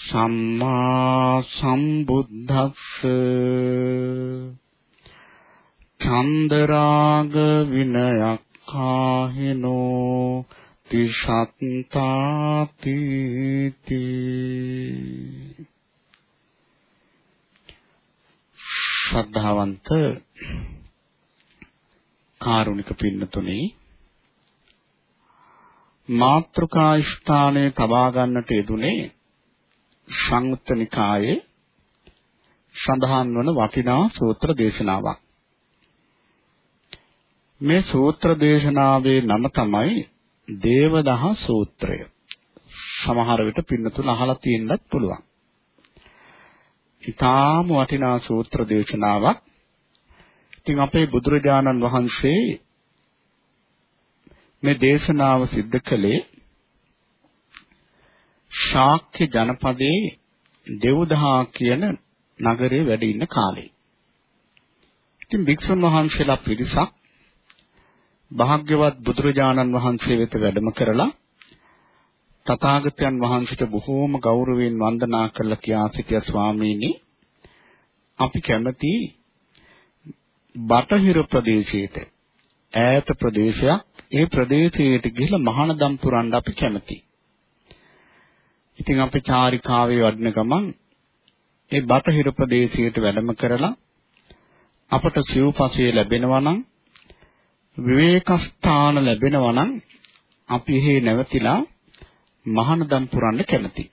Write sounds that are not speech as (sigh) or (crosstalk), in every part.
සම්මා සම්බුද්දස්ස චන්දරාග විනයක් කාහිනෝ තිසත්තාති ශ්‍රද්ධාවන්ත කාරුණික පින්නතුනි මාත්‍රිකා ස්ථානයේ තබා ගන්නට යෙදුනේ සංයුත්ත නිකායේ සඳහන් වන වටිනා සූත්‍ර දේශනාවක්. මේ සූත්‍ර දේශනාවේ නම තමයි දේවදහ සූත්‍රය. සමහර විට පින්නතුල අහලා තියෙන්නත් පුළුවන්. ඊටාම වටිනා සූත්‍ර දේශනාවක්. ඉතින් අපේ බුදුරජාණන් වහන්සේ මේ දේශනාව සිද්ධ කළේ ශාක්‍ය ජනපදයේ දෙව්දහා කියන නගරේ වැඩ ඉන්න කාලේ. ඉතින් භික්ෂුන් වහන්සේලා පිරිසක් භාග්‍යවත් බුදුරජාණන් වහන්සේ වෙත වැඩම කරලා තථාගතයන් වහන්සේට බොහෝම ගෞරවයෙන් වන්දනා කරලා කියා සිටිය ස්වාමීනි අපි කැමති බටහිර ප්‍රදේශයට ඈත ප්‍රදේශයක් ඒ ප්‍රදේශයට ගිහිල්ලා මහානදම් පුරන්න අපි කැමතියි. ඉතින් අපි චාරිකාවේ වඩන ගමන් ඒ බටහිර ප්‍රදේශයට වැඩම කරලා අපට සිව්පසයේ ලැබෙනවා නම් විවේක ස්ථාන ලැබෙනවා නම් අපි එහි නැවතිලා මහානදම් පුරන්න කැමතියි.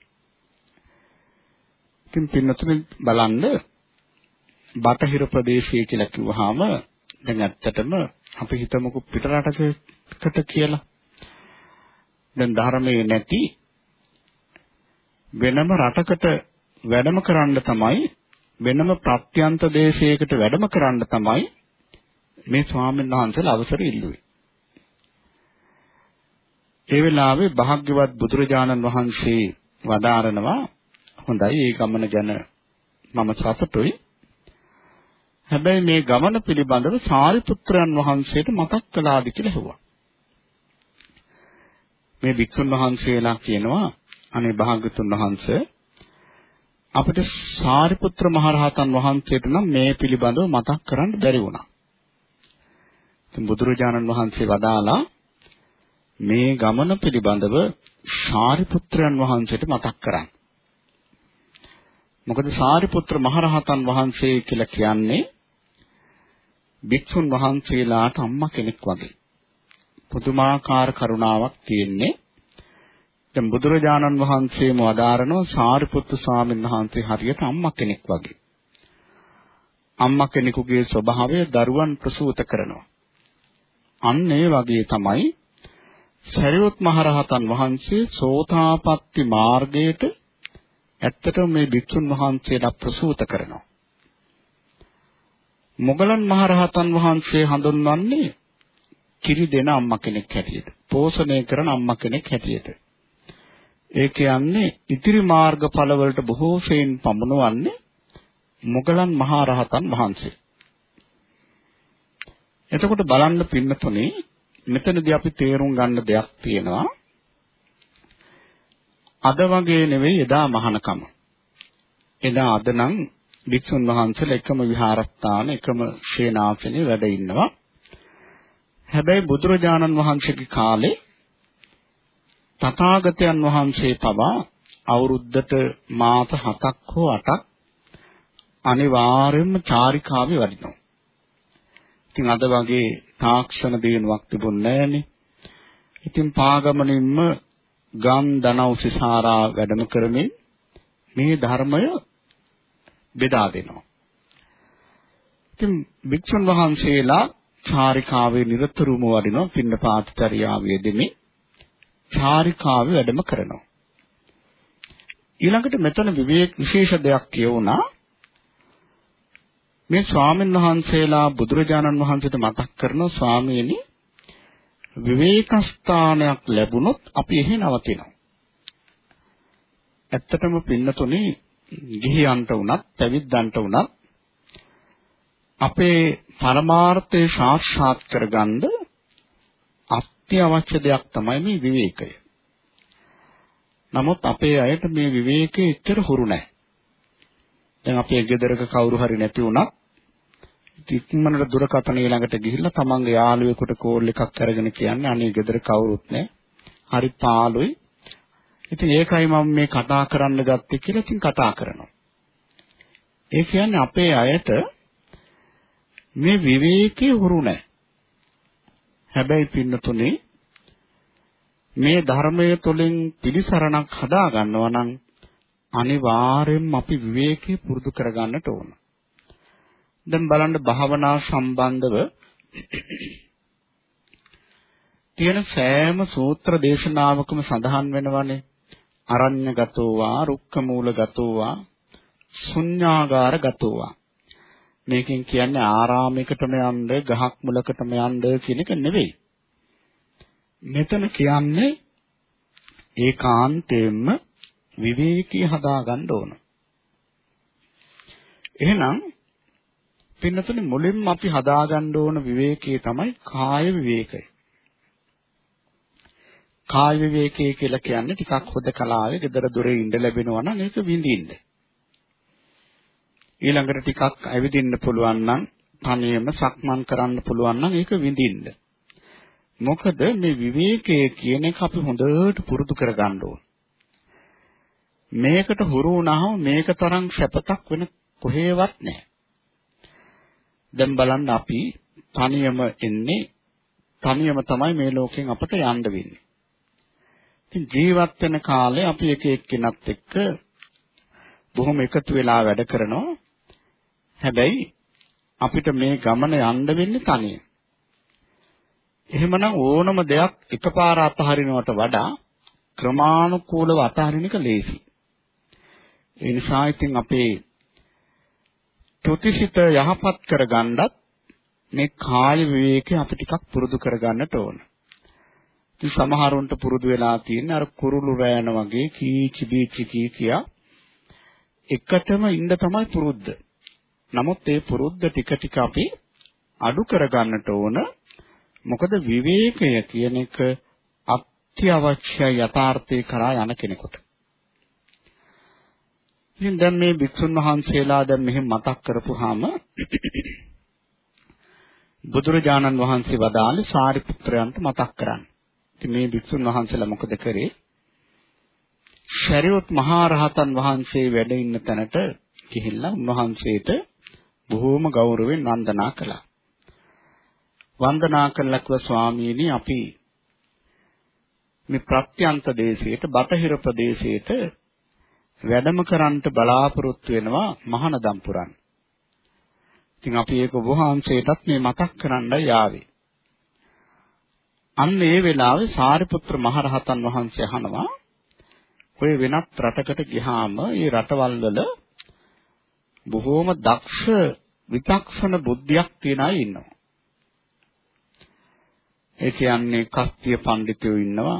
ඉතින් පින්නතුනි බලන්න බටහිර ප්‍රදේශය කියලා කිව්වහම දැන් ඇත්තටම අපි හිතමුකෝ පිට රටකට කියලා. දැන් ධර්මයේ නැති වෙනම රටකට වැඩම කරන්න තමයි වෙනම ප්‍රත්‍යන්ත දේශයකට වැඩම කරන්න තමයි මේ ස්වාමීන් වහන්සේලා අවසර ඉල්ලුවේ. ඒ වෙලාවේ භාග්‍යවත් බුදුරජාණන් වහන්සේ වදාරනවා හොඳයි ඒ ගමන ගැන මම සතුටුයි. හැබැයි මේ ගමන පිළිබඳව සාරිපුත්‍රයන් වහන්සේට මතක් කළාද කියලා හෙව්වා. මේ වික්ෂුන් වහන්සේලා කියනවා අනේ භාග්‍යතුන් වහන්සේ අපිට සාරිපුත්‍ර මහරහතන් වහන්සේට නම් මේ පිළිබඳව මතක් කරන්න බැරි වුණා. ඉතින් බුදුරජාණන් වහන්සේ වදාලා මේ ගමන පිළිබඳව සාරිපුත්‍රයන් වහන්සේට මතක් කරන්න. මොකද සාරිපුත්‍ර මහරහතන් වහන්සේ කියලා කියන්නේ භික්ෂුන් වහන්සේලාට අම්මා කෙනෙක් වගේ. පුදුමාකාර කරුණාවක් තියෙන්නේ දැන් බුදුරජාණන් වහන්සේම වදාරනවා සාරිපුත්තු ස්වාමීන් වහන්සේ හරියට අම්මා කෙනෙක් වගේ. අම්මා කෙනෙකුගේ ස්වභාවය දරුවන් ප්‍රසූත කරනවා. අන්න ඒ වගේ තමයි සරියොත් මහරහතන් වහන්සේ සෝතාපට්ටි මාර්ගයට ඇත්තටම මේ භික්ෂුන් වහන්සේලා ප්‍රසූත කරනවා. මොගලන් මහරහතන් වහන්සේ හඳුන්වන්නේ කිරි දෙන අම්මා කෙනෙක් හැටියට. පෝෂණය කරන අම්මා කෙනෙක් හැටියට. ඒ කියන්නේ ඉතිරි මාර්ගඵල වලට බොහෝ සෙයින් පමුණවන්නේ මොගලන් මහා රහතන් වහන්සේ. එතකොට බලන්න පින්නතුනේ මෙතනදී අපි තේරුම් ගන්න දෙයක් තියෙනවා. අද වගේ නෙවෙයි එදා මහානකම. එදා අද නම් වික්ෂුන් වහන්සේලා එකම විහාරස්ථාන එකම ශේනාසනේ වැඩ ඉන්නවා. හැබැයි බුදුරජාණන් වහන්සේගේ කාලේ තථාගතයන් වහන්සේ පවා අවුරුද්දට මාස 7ක් හෝ 8ක් අනිවාර්යයෙන්ම චාරිකාවේ වඩිනවා. ඉතින් අද වගේ තාක්ෂණ දිනුවක් තිබුණේ නැහනේ. ඉතින් පාගමනින්ම ගම් දනව් සිසාරා වැඩම කරමින් මේ ධර්මය බෙදා දෙනවා. ඉතින් වික්ෂුන් වහන්සේලා චාරිකාවේ නිරතුරුවම වඩිනවා පින්නපාතචර්යාවේ දෙමේ චාරිකාවේ වැඩම කරනවා. ඊළඟට මෙතන විවේක විශේෂ දෙයක් කියවුණා. මේ ස්වාමීන් වහන්සේලා බුදුරජාණන් වහන්සේට මතක් කරන ස්වාමීනි විවේක ස්ථානයක් ලැබුණොත් අපි එහි නවතිනවා. ඇත්තටම පින්නතුනේ ගිහියන්ට වුණත් පැවිද්දන්ට වුණත් අපේ පරමාර්ථය සාක්ෂාත් කරගන්න අත්‍යවශ්‍ය දෙයක් තමයි මේ විවේකය. නමුත් අපේ අයට මේ විවේකයේ එච්චර හුරු නැහැ. දැන් අපේ ගෙදරක කවුරු හරි නැති වුණත් ඉක්මනට දුරකථන ඊළඟට ගිහිල්ලා තමන්ගේ යාළුවෙකුට කෝල් එකක් අරගෙන කියන්නේ අනේ ගෙදර කවුරුත් නැහැ. හරි පාළුයි. ඉතින් ඒකයි මම මේ කතා කරන්න ගත්තේ කියලා ඉතින් කතා කරනවා. ඒ කියන්නේ අපේ අයට මේ විවේකී හුරු නැහැ. හැබැයි පින්නතුනේ මේ ධර්මයේ තුලින් පිළිසරණක් හදා ගන්නවා නම් අනිවාර්යෙන්ම අපි විවේකී පුරුදු කරගන්නට ඕන. දැන් බලන්න භාවනා සම්බන්ධව තියෙන සෑම සූත්‍ර දේශනාවකම සඳහන් වෙනවනේ අරඤ්‍යගතෝවා රුක්කමූලගතෝවා ශුඤ්ඤාගාරගතෝවා මේකෙන් කියන්නේ ආරාමයකටම යන්න ගහක් මුලකටම යන්න කියන එක නෙවෙයි මෙතන කියන්නේ ඒකාන්තයෙන්ම විවේකී හදාගන්න ඕන එහෙනම් පින්නතුනේ මුලින්ම අපි හදාගන්න ඕන විවේකයේ තමයි කාය විවේකය. කාය විවේකය කියලා කියන්නේ ටිකක් හොදකලාවේ gedara dore ඉඳ ලැබෙනවා නම් ඒක විඳින්න. ඊළඟට ටිකක් ඇවිදින්න පුළුවන් නම් තනියම සක්මන් කරන්න පුළුවන් නම් ඒක විඳින්න. මොකද මේ විවේකය කියන එක අපි හොඳට පුරුදු කරගන්න ඕන. මේකට හුරු වුණාම මේක තරම් සැපතක් වෙන කොහෙවත් නැහැ. දැන් බලන්න අපි තනියම එන්නේ තනියම තමයි මේ ලෝකෙන් අපට යන්න වෙන්නේ. ඉතින් ජීවත් වෙන කාලේ අපි එක එක්කෙනත් එක්ක බොහොම එකතු වෙලා වැඩ කරනවා. හැබැයි අපිට මේ ගමන යන්න වෙන්නේ තනියම. එහෙමනම් ඕනම දෙයක් එකපාර අතහරිනවට වඩා ක්‍රමානුකූලව අතහරින එක ලේසි. ඒ නිසා ඉතින් අපේ තුතිසිත යහපත් කරගන්නත් මේ කාය විවේකය අපි ටිකක් පුරුදු කරගන්නට ඕන. ඉතින් සමහරුන්ට පුරුදු වෙලා තියෙන අර කුරුළු රෑන වගේ කීචි බීචි කී කියා එකටම ඉන්න තමයි පුරුද්ද. නමුත් ඒ පුරුද්ද ටික ටික අපි අඩු කරගන්නට ඕන. මොකද විවේකය කියන එක අත්‍යවශ්‍ය යථාර්ථය කරා යන කෙනෙකුට. ඉතින් දැන් මේ භික්ෂුන් වහන්සේලා දැන් මෙහෙම මතක් කරපුවාම (clears throat) බුදුරජාණන් වහන්සේ වදාළේ සාරිපුත්‍රයන්ට මතක් කරන්න. ඉතින් මේ භික්ෂුන් වහන්සේලා මොකද කරේ? ශරියොත් මහරහතන් වහන්සේ වැඩ ඉන්න තැනට ගිහිල්ලා උන්වහන්සේට බොහෝම ගෞරවයෙන් වන්දනා කළා. වන්දනා කළා කිව්වා ස්වාමීනි අපි මේ ප්‍රත්‍යන්ත දේශයට බටහිර ප්‍රදේශයට වැඩම කරන්නට බලාපොරොත්තු වෙනවා මහානදම් පුරන්. ඉතින් අපි ඒක වහන්සේටත් මේ මතක් කරන්නයි ආවේ. අන්න ඒ වෙලාවේ සාරිපුත්‍ර මහරහතන් වහන්සේ අහනවා ඔය වෙනත් රටකට ගියාම ඒ රටවල් වල බොහෝම දක්ෂ විචක්ෂණ බුද්ධියක් තියන අය ඉන්නවා. ඒ කියන්නේ කස්තිය පඬිතුයෝ ඉන්නවා,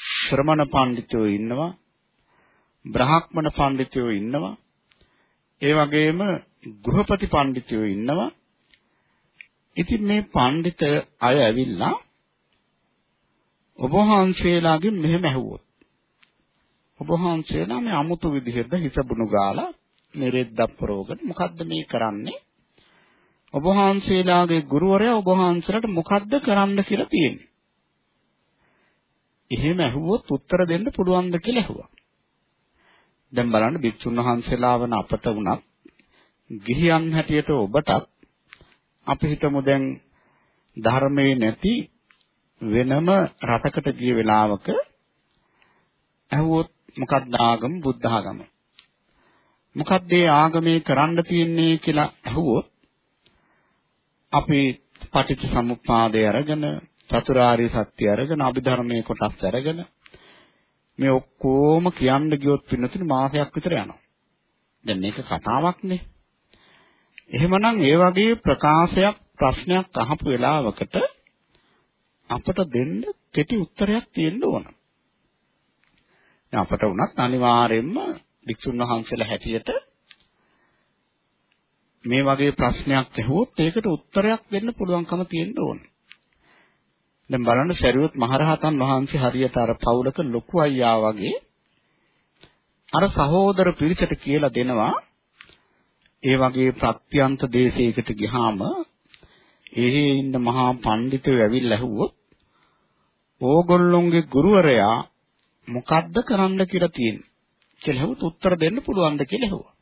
ශ්‍රමණ පඬිතුයෝ ඉන්නවා, බ්‍රාහ්මණ පඬිතුයෝ ඉන්නවා. ඒ වගේම ගෘහපති පඬිතුයෝ ඉන්නවා. ඉතින් මේ පඬිත අය ඇවිල්ලා ඔබ වහන්සේලාගෙන් මෙහෙම ඇහුවොත් ඔබ වහන්සේලා මේ අමුතු විදිහට හිසබුණු ගාලා මේ රෙද්දක් පරවගෙන මොකද්ද මේ කරන්නේ? ඔබ වහන්සේලාගේ ගුරුවරයා ඔබ වහන්සේලාට මොකද්ද කරන්න කියලා තියෙන්නේ. එහෙම ඇහුවොත් උත්තර දෙන්න පුළුවන්ද කියලා ඇහුවා. දැන් බලන්න භික්ෂුන් වහන්සේලා වන අපට වුණත් ගිහියන් හැටියට ඔබටත් අපි හිතමු දැන් ධර්මයේ නැති වෙනම රටකට ගිය වෙලාවක ඇහුවොත් මොකක්ද ආගම? බුද්ධ ආගම. මොකක්ද ඒ ආගමේ කරන්න තියෙන්නේ කියලා ඇහුවොත් අපි පටිච්ච සමුප්පාදය අරගෙන චතුරාර්ය සත්‍ය අරගෙන අභිධර්මයේ කොටස් අරගෙන මේ ඔක්කොම කියන්න ගියොත් පින්නතුනි මාසයක් විතර යනවා. දැන් මේක කතාවක්නේ. එහෙමනම් ඒ වගේ ප්‍රකාශයක් ප්‍රශ්නයක් අහපු වෙලාවකට අපට දෙන්න කෙටි උත්තරයක් තියෙන්න ඕන. දැන් අපට උනත් අනිවාර්යයෙන්ම වික්ෂුන් වහන්සේලා හැටියට මේ වගේ ප්‍රශ්නයක් ඇහුවොත් ඒකට උත්තරයක් දෙන්න පුළුවන්කම තියෙන්න ඕන. දැන් බලන්න ශරීරත් මහරහතන් වහන්සේ හරියට අර පවුලක ලොකු අයියා වගේ අර සහෝදර පිරිසට කියලා දෙනවා ඒ වගේ ප්‍රත්‍යන්ත දේශයකට ගියාම එහි ඉන්න මහා පඬිතුයෝ ඇවිල්ලා ඇහුවොත් ඕගොල්ලොන්ගේ ගුරුවරයා මොකද්ද කරන්න කියලා තියෙන්නේ කියලා හෙව්වොත් උත්තර දෙන්න පුළුවන්ද කියලා හෙව්වා.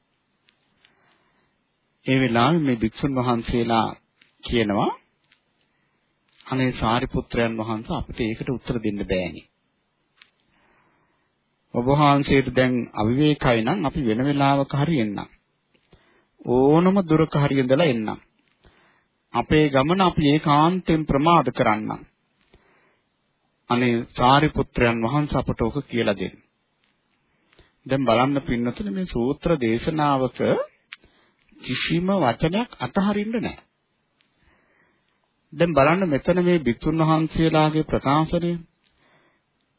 ඒ වෙලාවේ මේ භික්ෂුන් වහන්සේලා කියනවා අනේ සාරිපුත්‍රයන් වහන්සේ අපිට ඒකට උත්තර දෙන්න බෑනේ. ඔබ වහන්සේට දැන් අවිවේකයි නම් අපි වෙන වෙලාවක හරි එන්නම්. ඕනම දුරක හරි ඉඳලා එන්නම්. අපේ ගමන අපි ඒකාන්තයෙන් ප්‍රමාද කරන්නම්. අනේ සාරිපුත්‍රයන් වහන්සේ අපට ඔක කියලා දෙන්න. දැන් බලන්න පින්නතුනේ මේ සූත්‍ර දේශනාවක කිසිම වචනයක් අතහරින්න නැහැ. දැන් බලන්න මෙතන මේ බිතුන් වහන්සේලාගේ ප්‍රකාශනය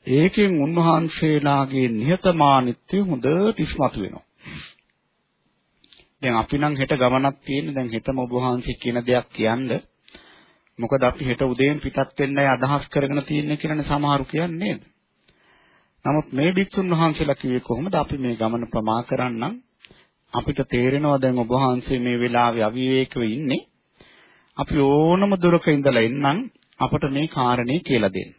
ඒකෙන් උන්වහන්සේලාගේ නිහතමානීත්වය හොඳට ඉස්මතු වෙනවා. දැන් අපි නම් හෙට ගමනක් තියෙන්නේ දැන් හෙටම ඔබ වහන්සේ කියන දෙයක් කියන්න. මොකද අපි හෙට උදේන් පිටත් වෙන්නයි අදහස් කරගෙන තියෙන්නේ කියලානේ සමහරු කියන්නේ නේද? නමුත් මේ භික්ෂුන් වහන්සේලා කිව්වේ කොහොමද අපි මේ ගමන ප්‍රමා කරන්නම් අපිට තේරෙනවා දැන් ඔබ වහන්සේ මේ වෙලාවේ අවිවේකව ඉන්නේ අපි ඕනම දුරක ඉඳලා එන්නම් අපට මේ කාරණේ කියලා දෙන්න.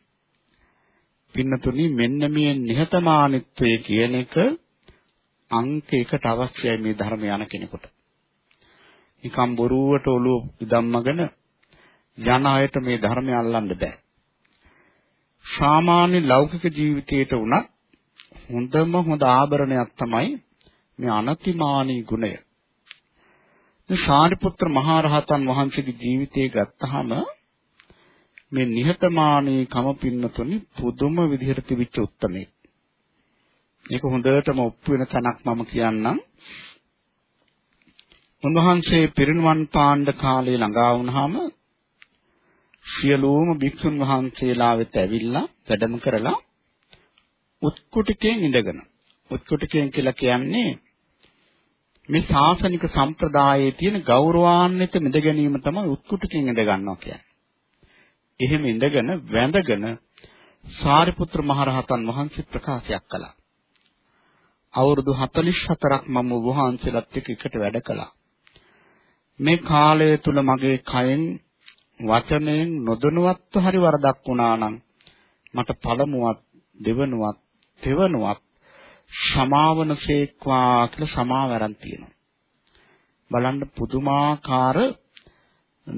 පින්නතුනි මෙන්න මේ නිහතමානීත්වය කියන එක අංක එකට අවශ්‍යයි මේ ධර්ම යන කෙනෙකුට. නිකම් බොරුවට ඔළුව ඉදම්මගෙන යන අයට මේ ධර්මය අල්ලන්න බෑ. සාමාන්‍ය ලෞකික ජීවිතයට උනත් හොඳම හොඳ ආභරණයක් තමයි මේ අනතිමානී ගුණය. මේ සාරිපුත්‍ර මහරහතන් වහන්සේගේ ජීවිතය ගත්තාම මේ නිහතමානී කම පින්නතුනි පුදුම විදිහට තිබිච්ච උත්තරේ. මේක හොඳටම ඔප්පු වෙන තැනක් මම කියන්නම්. උන්වහන්සේ පිරිනුවන් පාණ්ඩ කාලේ ළඟා වුණාම සියලුම භික්ෂුන් වහන්සේලා වෙත ඇවිල්ලා වැඩම කරලා උත්කුටිකයෙන් ඉඳගෙන උත්කුටිකයෙන් කියලා කියන්නේ මේ ශාසනික සම්ප්‍රදායේ තියෙන ගෞරවාන්විත මිද ගැනීම තමයි උත්කුටිකයෙන් ඉඳ ගන්නවා කියන්නේ. එහෙම ඉඳගෙන වැඳගෙන සාරිපුත්‍ර මහරහතන් වහන්සේ ප්‍රකාශයක් කළා. අවුරුදු 44ක් මම වහන්සේලාත් එක්ක එකට වැඩ කළා. මේ කාලය තුල මගේ කයෙන් වචනයෙන් නොදනුවත්ව හරි වරදක් වුණා නම් මට පළමුවත් දෙවනුවත් තෙවනුවත් සමාවනසේක්වා කියලා සමාව ආරන් තියෙනවා. බලන්න පුදුමාකාර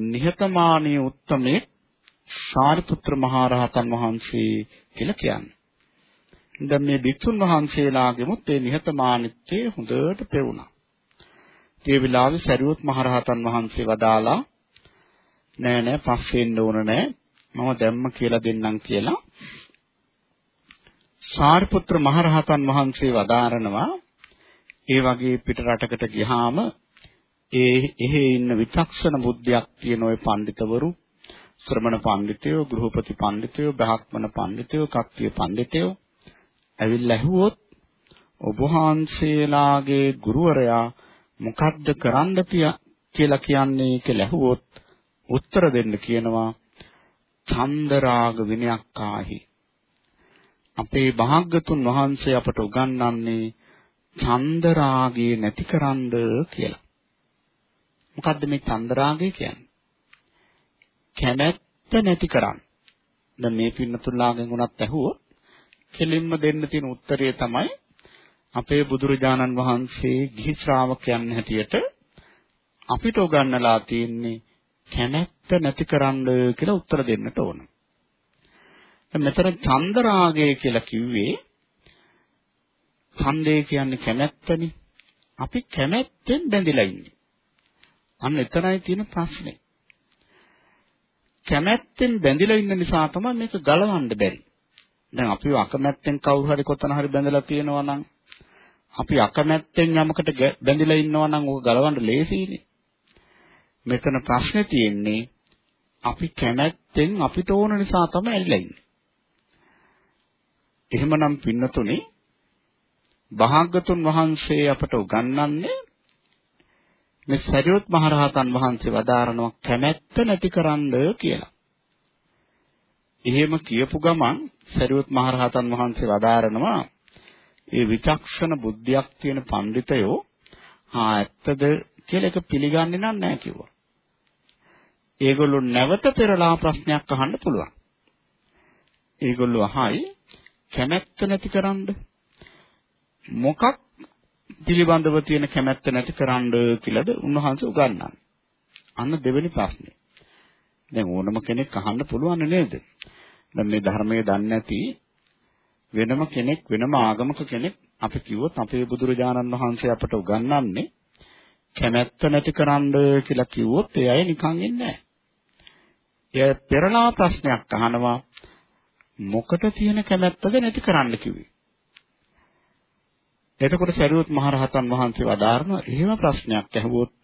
නිහතමානී උත්තමේ සාරිපුත්‍ර මහරහතන් වහන්සේ කියලා කියන්නේ. දැන් මේ භික්ෂුන් වහන්සේලාගෙමුත් මේ නිහතමානීත්වය හොඳට පෙවුණා. ඒ විලාවේ සරියොත් මහරහතන් වහන්සේ වදාලා නෑ නෑ පස්සෙන්න ඕන නෑ. මම දැම්ම කියලා දෙන්නම් කියලා. සාරිපුත්‍ර මහරහතන් වහන්සේ වදාරනවා ඒ වගේ පිට රටකට ගියාම ඒ එහි ඉන්න විචක්ෂණ බුද්ධියක් තියෙන ওই පඬිතවරු ශ්‍රමණ පඬිතයෝ ගෘහපති පඬිතයෝ බ්‍රහ්මණ පඬිතයෝ කක්කිය පඬිතයෝ ඇවිල්ලා ඇහුවොත් ඔබ වහන්සේලාගේ ගුරුවරයා මොකද්ද කරන්න කියලා කියන්නේ කියලා ඇහුවොත් උත්තර දෙන්න කියනවා චන්දරාග විනයක් ආහි අපේ භාග්‍යතුන් වහන්සේ අපට උගන්වන්නේ චන්දරාගය නැතිකරන්න කියලා. මොකද්ද මේ චන්දරාගය කියන්නේ? කැමැත්ත නැති කරන්න. දැන් මේ පින්නතුල්ලාගෙන් උනත් ඇහුවොත් කෙලින්ම දෙන්න තියෙන උත්තරය තමයි අපේ බුදුරජාණන් වහන්සේ ගිහි ශ්‍රාවකයන් හැටියට අපිට උගන්වලා තියෙන්නේ කැමැත්ත නැති කරන්න කියලා උත්තර දෙන්නට ඕන. මෙතන චන්ද රාගය කියලා කිව්වේ ඡන්දේ කියන්නේ කැමැත්තනේ. අපි කැමැත්තෙන් බැඳිලා ඉන්නේ. අන්න එතනයි තියෙන ප්‍රශ්නේ. කැමැත්තෙන් බැඳිලා ඉන්න නිසා තමයි මේක ගලවන්න බැරි. දැන් අපි අකමැත්තෙන් කවුරු හරි කොතන හරි බැඳලා තියෙනවා නම් අපි අකමැත්තෙන් යමකට බැඳිලා ඉන්නවා නම් ඕක ගලවන්න ලේසියිනේ. මෙතන ප්‍රශ්නේ තියෙන්නේ අපි කැමැත්තෙන් අපිට ඕන නිසා තමයි ඇවිල්ලා ඉන්නේ. එහෙමනම් පින්නතුනේ භාග්‍යතුන් වහන්සේ අපට උගන්වන්නේ මේ සරියොත් මහරහතන් වහන්සේ වදාරනවා කැමැත්ත නැතිකරන්න කියලා. එහෙම කියපු ගමන් සරියොත් මහරහතන් වහන්සේ වදාරනවා ඒ විචක්ෂණ බුද්ධියක් තියෙන පඬිතයෝ හා ඇත්තද කියලා එක පිළිගන්නේ නැහැ කිව්වා. ඒගොල්ලෝ නැවත පෙරලා ප්‍රශ්නයක් අහන්න පුළුවන්. ඒගොල්ලෝ අහයි කැමැත්ත නැතිකරන්න මොකක් පිළිබඳව තියෙන කැමැත්ත නැතිකරන්න කියලාද උන්වහන්සේ උගන්වන්නේ. අන්න දෙවෙනි ප්‍රශ්නේ. දැන් ඕනම කෙනෙක් අහන්න පුළුවන් නේද? දැන් මේ ධර්මයේ දන්නේ නැති වෙනම කෙනෙක් වෙනම ආගමක කෙනෙක් අපි කිව්වොත් අපේ බුදුරජාණන් වහන්සේ අපට උගන්වන්නේ කැමැත්ත නැතිකරන්න කියලා කිව්වොත් ඒ අය නිකන් ඉන්නේ නැහැ. එය පෙරලා ප්‍රශ්නයක් අහනවා මොකට තියෙන කැමැත්තද නැති කරන්න කිව්වේ. එතකොට සරියුත් මහරහතන් වහන්සේ වදාारण එහෙම ප්‍රශ්නයක් ඇහුවොත්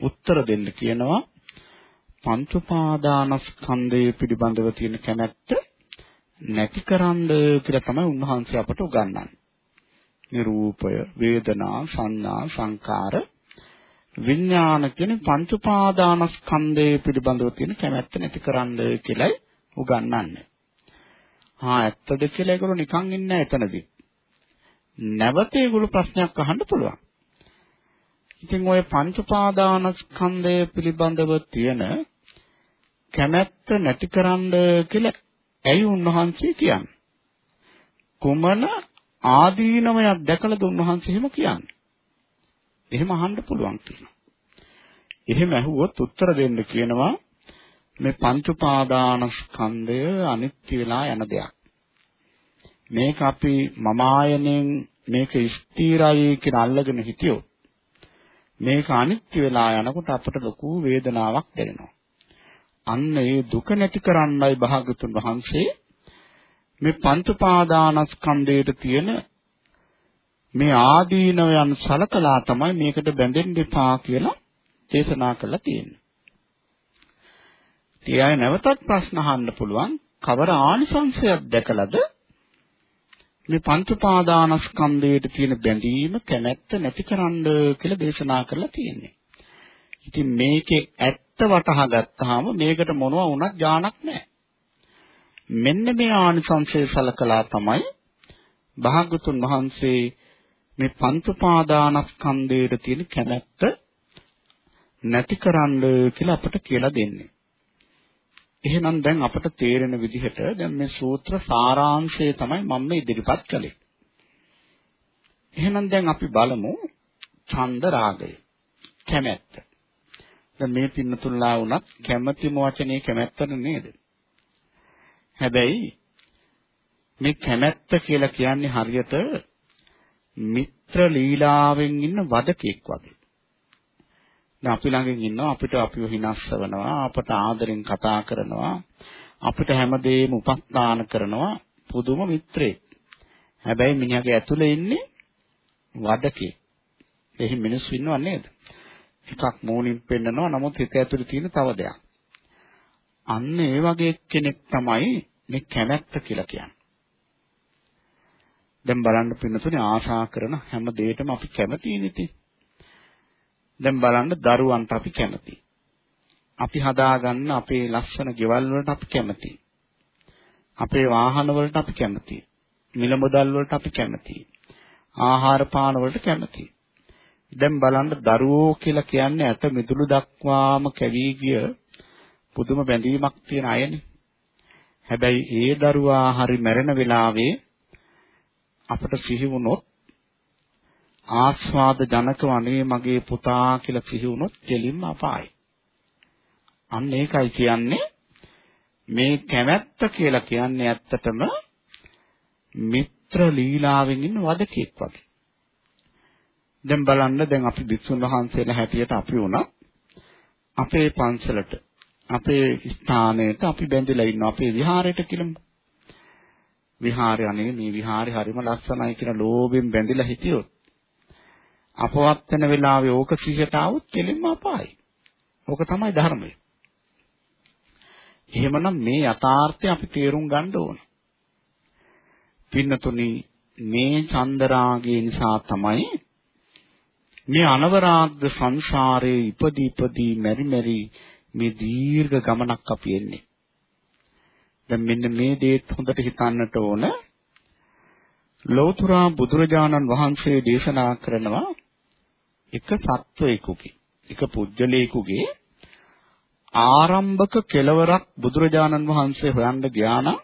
උත්තර දෙන්න කියනවා පංච උපාදානස්කන්ධය පිළිබඳව තියෙන කැමැත්ත නැතිකරන්න කියලා තමයි උන්වහන්සේ අපට උගන්වන්නේ. නිරූපය, වේදනා, සංඥා, සංකාර, විඥාන කියන පංච උපාදානස්කන්ධය පිළිබඳව තියෙන කැමැත්ත නැතිකරන්න කියලායි උගන්වන්නේ. හා ඇත්තද කියලා ඒගොල්ලෝ නිකන් ඉන්නේ එතනදී. නැවත ඒගොල්ලෝ ප්‍රශ්නයක් අහන්න පුළුවන්. ඉතින් ওই පංච උපාදානස්කන්ධය පිළිබඳව තියෙන කැමැත්ත නැතිකරන්න කියලා ඇයි උන්වහන්සේ කියන්නේ? කුමන ආදීනමයක් දැකලාද උන්වහන්සේ එහෙම කියන්නේ? එහෙම අහන්න පුළුවන් කියනවා. එහෙම ඇහුවොත් උත්තර දෙන්න කියනවා මේ පංච උපාදානස්කන්ධය අනිත්‍ය වෙලා යන දෙයක්. මේක අපි මම ආයනෙන් මේක ස්ථිරයි කියලා අල්ලගෙන හිටියොත් මේක අනිත්‍ය වෙලා යනකොට අපට ලොකු වේදනාවක් දැනෙනවා. අන්න ඒ දුක නැති කරන්නයි භාගතුන් වහන්සේ මේ පංච පාදානස්කන්ධයට තියෙන මේ ආදීනවයන් සලකලා තමයි මේකට බැඳෙන්න එපා කියලා දේශනා කරලා තියෙන්නේ. ඒ අය නැවතත් ප්‍රශ්න අහන්න පුළුවන් කවර ආනිසංශයක් දැකලාද මේ පංච පාදානස්කන්ධයට තියෙන බැඳීම කැමැත්ත නැතිකරන්න කියලා දේශනා කරලා තියෙන්නේ. ඉතින් මේකේ ඇත්ත වටහා ගත්තාම මේකට මොනවා වුණත් ඥානක් නැහැ. මෙන්න මේ ආනිසංශය සලකලා තමයි භාගතුන් වහන්සේ මේ පංච පාදානස්කන්ධයට තියෙන කැමැත්ත නැතිකරන්න කියලා අපට කියලා දෙන්නේ. එහෙනම් දැන් අපට තේරෙන විදිහට දැන් මේ සූත්‍ර සාරාංශය තමයි මම මේ ඉදිරිපත් කළේ. එහෙනම් දැන් අපි බලමු ඡන්ද රාගය. කැමැත්ත. දැන් මේ පින්නතුල්ලා වුණත් කැමැතිම වචනේ කැමැත්තද නේද? හැබැයි මේ කැමැත්ත කියලා කියන්නේ හරියට මිත්‍ර ලීලාවෙන් ඉන්න වදකෙක් වගේ. දැන් අපි ළඟින් ඉන්නවා අපිට අපිව හිනස්සවනවා අපට ආදරෙන් කතා කරනවා අපිට හැමදේම උපස්ථාන කරනවා පුදුම මිත්‍රයෙක්. හැබැයි මිනිහාගේ ඇතුලේ ඉන්නේ වදකේ. එහි මිනිස්සු ඉන්නව නේද? එකක් මූණින් පෙන්නනවා නමුත් හිත ඇතුලේ තියෙන තව දෙයක්. අන්න ඒ වගේ කෙනෙක් තමයි මේ කැමැත්ත කියලා කියන්නේ. දැන් බලන්න පින්නතුනේ ආශා කරන හැම දෙයකම අපි කැමතියි නේ. දැන් බලන්න දරුවන්ට අපි කැමතියි. අපි හදාගන්න අපේ ලස්සන ගෙවල් වලට අපි කැමතියි. අපේ වාහන වලට අපි කැමතියි. මිල මුදල් වලට අපි කැමතියි. ආහාර පාන වලට කැමතියි. දැන් බලන්න දරුවෝ කියලා කියන්නේ ඇට මිදුළු දක්වාම කැවි ගිය පුදුම බැඳීමක් තියෙන අයනේ. හැබැයි ඒ දරුවා හරි මැරෙන වෙලාවේ අපට සිහි වුණොත් ආස්වාද ජනක වනේ මගේ පුතා කියලා සිහි වුණොත් දෙලින්ම අපායි. අන්න ඒකයි කියන්නේ මේ කැමැත්ත කියලා කියන්නේ ඇත්තටම මිත්‍ර ලීලාවෙන් ඉන්න වදකෙක් වගේ. දැන් බලන්න දැන් අපි විසුණු වහන්සේලා හැටියට අපි වුණා අපේ පන්සලට අපේ ස්ථානයට අපි බැඳිලා ඉන්නවා අපේ විහාරයට කියලමු. විහාරය අනේ මේ විහාරය හරිම ලස්සනයි කියලා ලෝභයෙන් බැඳිලා හිටියොත් අපවත් වෙන වෙලාවේ ඕක සිහියට આવුත් කෙලින්ම අපායි. ඕක තමයි ධර්මය. එහෙමනම් මේ යථාර්ථය අපි තේරුම් ගන්න ඕන. පින්නතුනි මේ චන්දරාගය නිසා තමයි මේ අනවරාග්ද සංසාරයේ ඉපදී ඉපදී මෙරි මෙරි මේ දීර්ඝ ගමනක් අපි එන්නේ. දැන් මෙන්න මේ දේත් හොඳට හිතන්නට ඕන. ලෞතර බුදුරජාණන් වහන්සේ දේශනා කරනවා එක සත්වයකගේ එක පුජ්‍යලේකුගේ ආරම්භක කෙලවරක් බුදුරජාණන් වහන්සේ හොයන්න ගියා නම්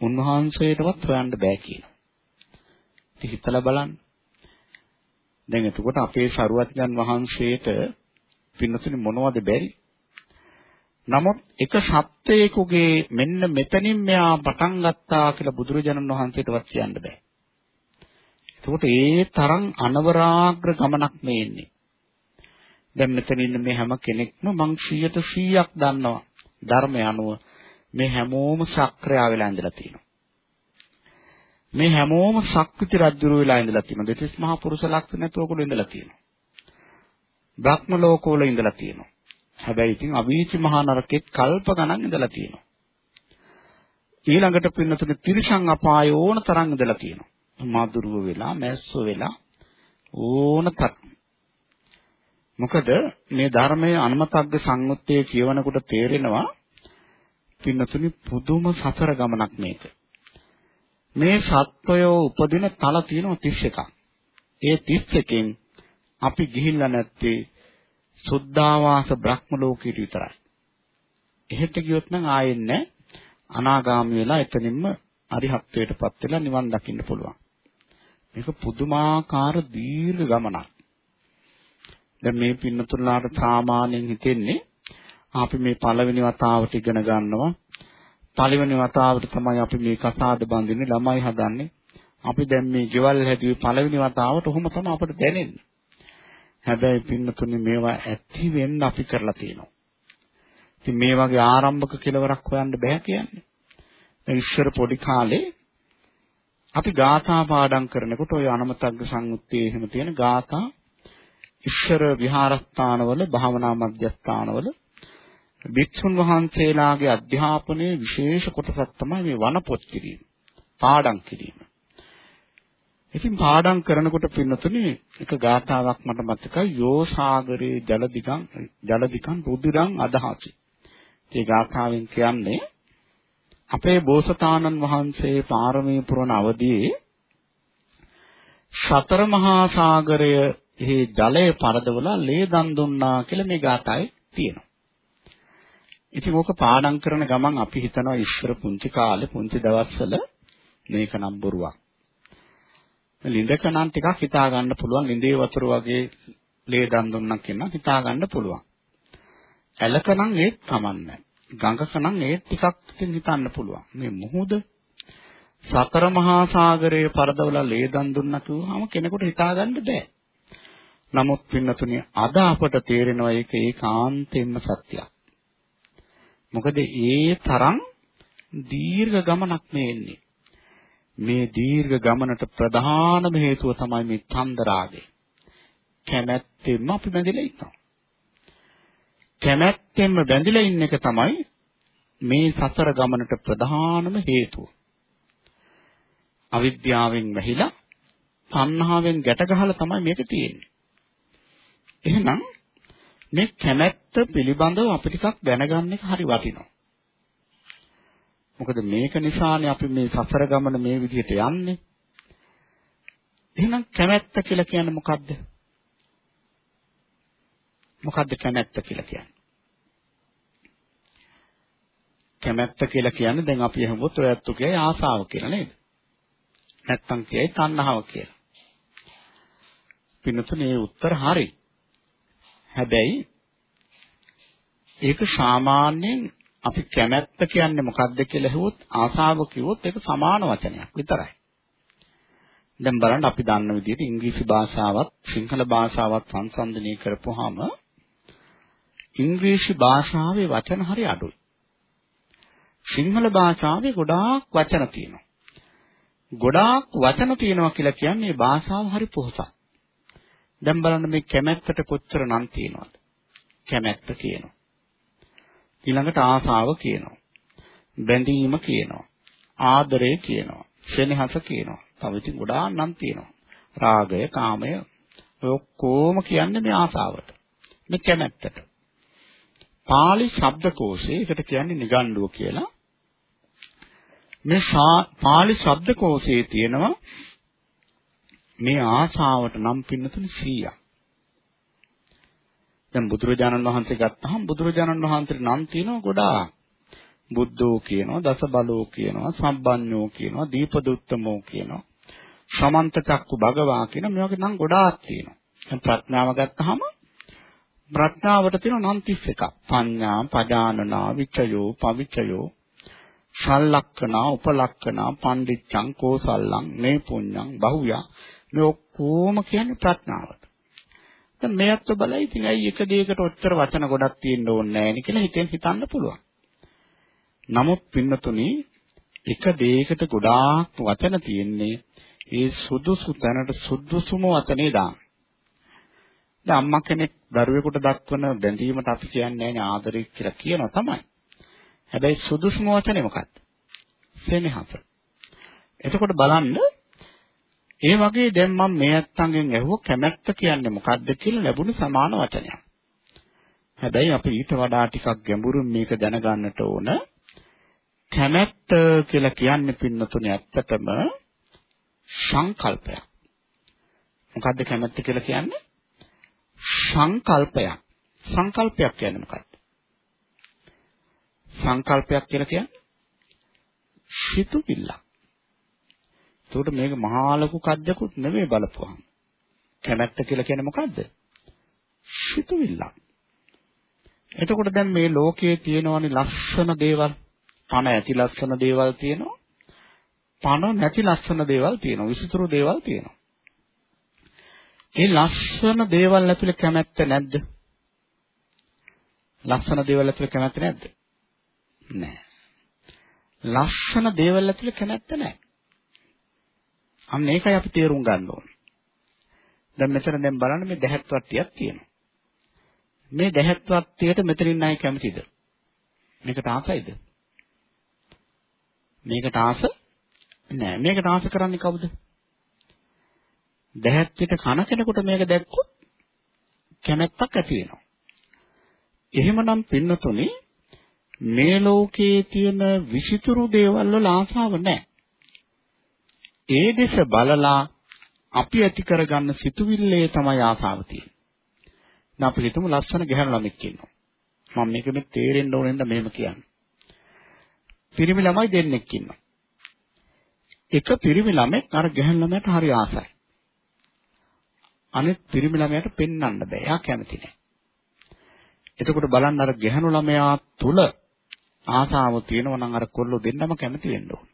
උන්වහන්සේටවත් හොයන්න බෑ කියනවා. ඉතින් හිතලා බලන්න. දැන් එතකොට අපේ සරුවත්යන් වහන්සේට පින්නතුනි මොනවද බැරි? නමුත් එක සත්‍යයකගේ මෙන්න මෙතනින් මෙයා පටන් ගත්තා කියලා බුදුරජාණන් වහන්සේටවත් කියන්න බෑ. එතකොට ඒ තරම් අනවරාග්‍ර ගමනක් මේ ඉන්නේ. දැන් මෙතන ඉන්න මේ හැම කෙනෙක්ම මං 100%ක් දන්නවා ධර්මය අනුව මේ හැමෝම ශක්‍රයා වෙලා ඉඳලා තියෙනවා. මේ හැමෝම ශක්තිති රජුරු වෙලා ඉඳලා තියෙනවා. දෙතිස් මහා පුරුෂ ලක්ෂණ තෝකවල ඉඳලා තියෙනවා. බ්‍රහ්ම ලෝකවල ඉඳලා තියෙනවා. හැබැයි ඉතින් අවීචි මහා නරකෙත් කල්ප ගණන් ඉඳලා තියෙනවා. ඊළඟට පින්නතුනේ තිරිසං අපාය ඕන තරම් ඉඳලා තියෙනවා. මාදුරුව වෙලා, මැස්සෝ වෙලා ඕන තරම්. මොකද මේ ධර්මයේ අනුමතග්ග සංයුත්තේ කියවනකොට තේරෙනවා පින්නතුනි පුදුම සතර ගමනක් මේක. මේ සත්වයෝ උපදින තල තියෙනවා 31ක්. ඒ 31කින් අපි ගිහිල්ලා නැත්තේ සුද්ධාවාස බ්‍රහ්ම ලෝකෙට විතරයි. එහෙට ගියොත් නම් ආයෙන්නේ අනාගාමී වෙලා එතනින්ම අරිහත්ත්වයටපත් වෙලා නිවන් දකින්න පුළුවන්. මේක පුදුමාකාර දීර්ඝ ගමනක්. දැන් මේ පින්නතුලාට සාමාන්‍යයෙන් හිතෙන්නේ අපි මේ පළවෙනි වතාවට ඉගෙන ගන්නවා. පළවෙනි වතාවට තමයි අපි මේ කසාද බඳින්නේ ළමයි හදන්නේ. අපි දැන් මේ ගෙවල් හැදුවේ පළවෙනි වතාවට ඔහොම තමයි අපිට දැනෙන්නේ. හැබැයි පින්නතුනේ මේවා ඇති වෙන්න අපි කරලා තියෙනවා. ඉතින් මේ වගේ ආරම්භක කෙලවරක් හොයන්න බෑ කියන්නේ. දැන් ඉස්සර පොඩි කාලේ අපි ගාථා පාඩම් කරනකොට ওই අනමතග්ග සංයුත්තේ එහෙම තියෙන ගාථා ඉස්සර විහාරස්ථානවල භාවනා මධ්‍යස්ථානවල භික්ෂුන් වහන්සේලාගේ අධ්‍යාපනයේ විශේෂ කොටසක් තමයි මේ වනපොත් කිරීම. පාඩම් කිරීම. ඉතින් පාඩම් කරනකොට පින්නතුනේ එක ගාථාවක් මට මතකයි යෝ සාගරේ ජල දිගං ජල දිගං රුධිරං අදහසි. මේ ගාථාවෙන් කියන්නේ අපේ බෝසතාණන් වහන්සේ පාරමී පුරන අවදියේ සතර මහා සාගරය එහි ජලය පරදවලා ලේ දන් දුන්නා කියලා මේ ගාථාවේ තියෙනවා. ඉතින් ඕක පාඩම් කරන ගමන් අපි හිතනවා ඉස්සර පුංචි කාලේ පුංචි දවස්වල මේක නම් බොරුවක්. ලිඳක නම් ටිකක් හිතා ගන්න පුළුවන් ලිඳේ වතුර වගේ ලේ දන් දුන්නා කියන හිතා ගන්න පුළුවන්. ඇලක නම් ඒත් කමන්නේ. ගඟක නම් ඒත් ටිකක් ඉතින් හිතන්න පුළුවන්. මේ මුහුද සතර මහා සාගරයේ පරදවලා ලේ දන් දුන්නා කිව්වම කෙනෙකුට හිතා ගන්න බෑ. නමුත් පින්නතුනේ අද අපට තේරෙනවා ඒක ඒකාන්තයෙන්ම සත්‍යයක්. මොකද ඒ තරම් දීර්ඝ ගමනක් මේ එන්නේ. මේ දීර්ඝ ගමනට ප්‍රධානම හේතුව තමයි මේ චන්දරාගය. කැමැත්තෙන්ම අපි බැඳිලා ඉන්නවා. කැමැත්තෙන්ම බැඳිලා ඉන්න එක තමයි මේ සසර ගමනට ප්‍රධානම හේතුව. අවිද්‍යාවෙන් වැහිලා තණ්හාවෙන් ගැට ගහලා තමයි මේක තියෙන්නේ. එහෙනම් මේ කැමැත්ත පිළිබඳව අපි ටිකක් දැනගන්න එක හරි වටිනවා. මොකද මේක නිසානේ අපි මේ සසර ගමන මේ විදිහට යන්නේ. එහෙනම් කැමැත්ත කියලා කියන්නේ මොකද්ද? මොකද්ද කැමැත්ත කියලා කියන්නේ? කැමැත්ත කියලා කියන්නේ දැන් අපි අහුවොත් ඔයත් කියයි ආසාව කියලා නේද? නැත්තම් කියයි තණ්හාව කියලා. පින්නතුනේ උත්තර හරියි. හැබැයි ඒක සාමාන්‍යයෙන් අපි කැමැත්ත කියන්නේ මොකක්ද කියලා හෙවොත් ආසාව කිව්වොත් ඒක සමාන වචනයක් විතරයි. දැන් බලන්න අපි දන්න විදිහට ඉංග්‍රීසි භාෂාවත් සිංහල භාෂාවත් සංසන්දනය කරපුවාම ඉංග්‍රීසි භාෂාවේ වචන හරි අඩුයි. සිංහල භාෂාවේ ගොඩාක් වචන තියෙනවා. ගොඩාක් වචන තියෙනවා කියලා කියන්නේ භාෂාව හරි පොහසත්. දැන් බලන්න මේ කැමැත්තට කොච්චර නම් තියෙනවද? කැමැත්ත කියනවා. ඊළඟට ආසාව කියනවා. බැඳීම කියනවා. ආදරය කියනවා. සෙනෙහස කියනවා. තව ඉතින් ගොඩාක් නම් තියෙනවා. රාගය, කාමය ඔය ඔක්කොම කියන්නේ මේ ආසාවට. මේ කැමැත්තට. පාලි ශබ්දකෝෂේ ඒකට කියන්නේ නිගණ්ඩුව කියලා. මේ පාලි ශබ්දකෝෂයේ තියෙනවා මේ ආසාවට නම් පින්නතුනි 100ක්. දැන් බුදුරජාණන් වහන්සේ ගත්තාම බුදුරජාණන් වහන්සේට නම් තියෙනවා ගොඩාක්. බුද්ධෝ කියනවා, දස බලෝ කියනවා, සම්බන්්‍යෝ කියනවා, දීපදුත්තමෝ කියනවා. සමන්ත චක්කු භගවා කියන මේ වගේ නම් ගොඩාක් තියෙනවා. දැන් ප්‍රඥාව ගත්තාම ප්‍රඥාවට තියෙන නම් 31ක්. පඤ්ඤා, පජානනා, විචයෝ, පවිචයෝ, සල්ලක්කනා, උපලක්කනා, පණ්ඩිච්ඡං, කෝසල්ලං, මේ පුඤ්ඤං, බහුයා. මේ ඔක්කොම කියන්නේ ප්‍රඥාවට. දැන් මේත් බලයි ඉතින් ඇයි එක දෙයකට ඔච්චර වචන ගොඩක් තියෙන්න ඕනේ නැහැ නේ කියලා හිතෙන් හිතන්න පුළුවන්. නමුත් පින්නතුනි එක දෙයකට ගොඩාක් වචන තියෙන්නේ ඒ සුදුසු තැනට සුදුසුම වචනේ දාන්න. දැන් අම්මා කෙනෙක් දරුවෙකුට දක්වන බැඳීමට අපි කියන්නේ නැහැ ආදරය කියලා කියනවා තමයි. හැබැයි සුදුසුම වචනේ මොකක්ද? සෙනෙහස. එතකොට බලන්න ඒ වගේ දැන් මම මේ අත්තංගෙන් ඇහුව කැමැත්ත කියන්නේ මොකක්ද කියලා ලැබුණ සමාන වචනයක්. හැබැයි අපි ඊට වඩා ටිකක් ගැඹුරින් මේක දැනගන්නට ඕන. කැමැත්ත කියලා කියන්නේ පින්නතුනේ ඇත්තටම සංකල්පයක්. මොකද්ද කැමැත්ත කියලා කියන්නේ? සංකල්පයක්. සංකල්පයක් කියන්නේ මොකක්ද? සංකල්පයක් කියලා කියන්නේ සිතුවිල්ලක්. ඒකට මේක මහා ලොකු කද්දකුත් නෙමෙයි බලපුවාම. කැමැත්ත කියලා කියන්නේ මොකද්ද? සිතුවිල්ලක්. එතකොට දැන් මේ ලෝකයේ තියෙනවනේ ලස්සන දේවල්, පණ ඇති ලස්සන දේවල් තියෙනවා. පණ නැති ලස්සන දේවල් තියෙනවා. විසිතුරු දේවල් තියෙනවා. ඒ ලස්සන දේවල් ඇතුලේ කැමැත්ත නැද්ද? ලස්සන දේවල් ඇතුලේ කැමැත්ත නැද්ද? නැහැ. ලස්සන දේවල් ඇතුලේ කැමැත්ත නැහැ. අන්න ඒකයි අපි තේරුම් ගන්න ඕනේ. දැන් මෙතන දැන් බලන්න මේ දැහැත් වට්ටියක් තියෙනවා. මේ දැහැත් වට්ටියට මෙතනින් අය කැමතිද? මේකට ආසයිද? මේකට ආස නෑ. මේකට ආස කරන්නේ කවුද? දැහැත් පිට කන කෙනෙකුට මේක දැක්කොත් කැමැත්තක් ඇති වෙනවා. එහෙමනම් පින්නතුනේ මේ ලෝකයේ තියෙන විචිතුරු දේවල් වල ආසාව නැහැ. ඒ දෙස බලලා අපි ඇති කරගන්න සිතුවිල්ලේ තමයි ආසාව තියෙන්නේ. දැන් අපි හිතමු ලස්සන ගැහැණු ළමෙක් ඉන්නවා. මම මේක මේ තේරෙන්න ඕනෙන්ද මෙහෙම කියන්නේ. පිරිමි ළමයි දෙන්නෙක් ඉන්නවා. එක පිරිමි ළමෙක් අර ගැහැණු ළමයට හරි ආසයි. අනිත් පිරිමි ළමයාට පෙන්වන්න බෑ. එයා කැමති නෑ. එතකොට බලන්න අර ගැහැණු ළමයා තුල ආසාව තියෙනවා නම් අර කොල්ලෝ දෙන්නම කැමති වෙන්න ඕන.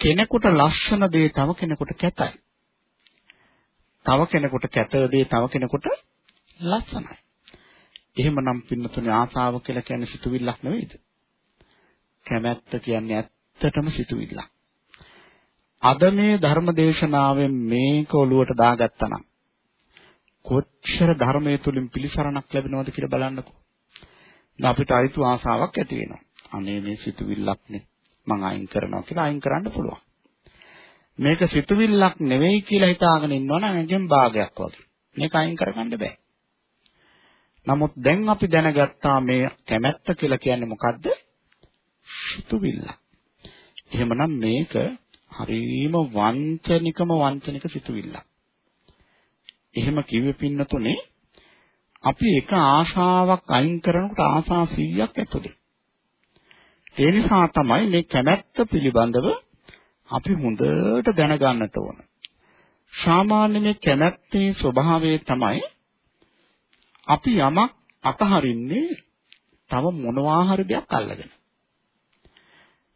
කෙනෙකුට ලස්සන දේ තව කෙනෙකුට කැතයි. තව කෙනෙකුට කැත දේ තව කෙනෙකුට ලස්සනයි. එහෙමනම් පින්නතුනේ ආසාව කියලා කියන්නේ සිතුවිල්ලක් නෙවෙයිද? කැමැත්ත කියන්නේ ඇත්තටම සිතුවිල්ලක්. අද මේ ධර්ම දේශනාවෙන් මේක ඔලුවට දාගත්තා නම් කොච්චර ධර්මයේ තුලින් පිළිසරණක් ලැබෙනවද කියලා බලන්නකෝ. අපිට අයිතු ආසාවක් ඇති වෙනවා. අනේ මේ සිතුවිල්ලක්නේ. මං අයින් කරනවා කියලා අයින් කරන්න පුළුවන්. මේක සිතුවිල්ලක් නෙවෙයි කියලා හිතාගෙන ඉන්නවනම් ඇඟෙන් භාගයක් වගේ. මේක අයින් කරගන්න බෑ. නමුත් දැන් අපි දැනගත්තා මේ කැමැත්ත කියලා කියන්නේ මොකද්ද? සිතුවිල්ල. එහෙමනම් මේක හරීම වංචනිකම වංචනික සිතුවිල්ලක්. එහෙම කිව්වෙ පින්නතුනේ අපි එක ආශාවක් අයින් කරනකොට ආශා 100ක් ඇතුලේ. ඒ නිසා තමයි මේ කැමැත්ත පිළිබඳව අපි හොඳට දැනගන්නට ඕන. සාමාන්‍ය මේ කැමැත්තේ ස්වභාවය තමයි අපි යමක් අතහරින්නේ තව මොනවා හරි දෙයක් අල්ලගෙන.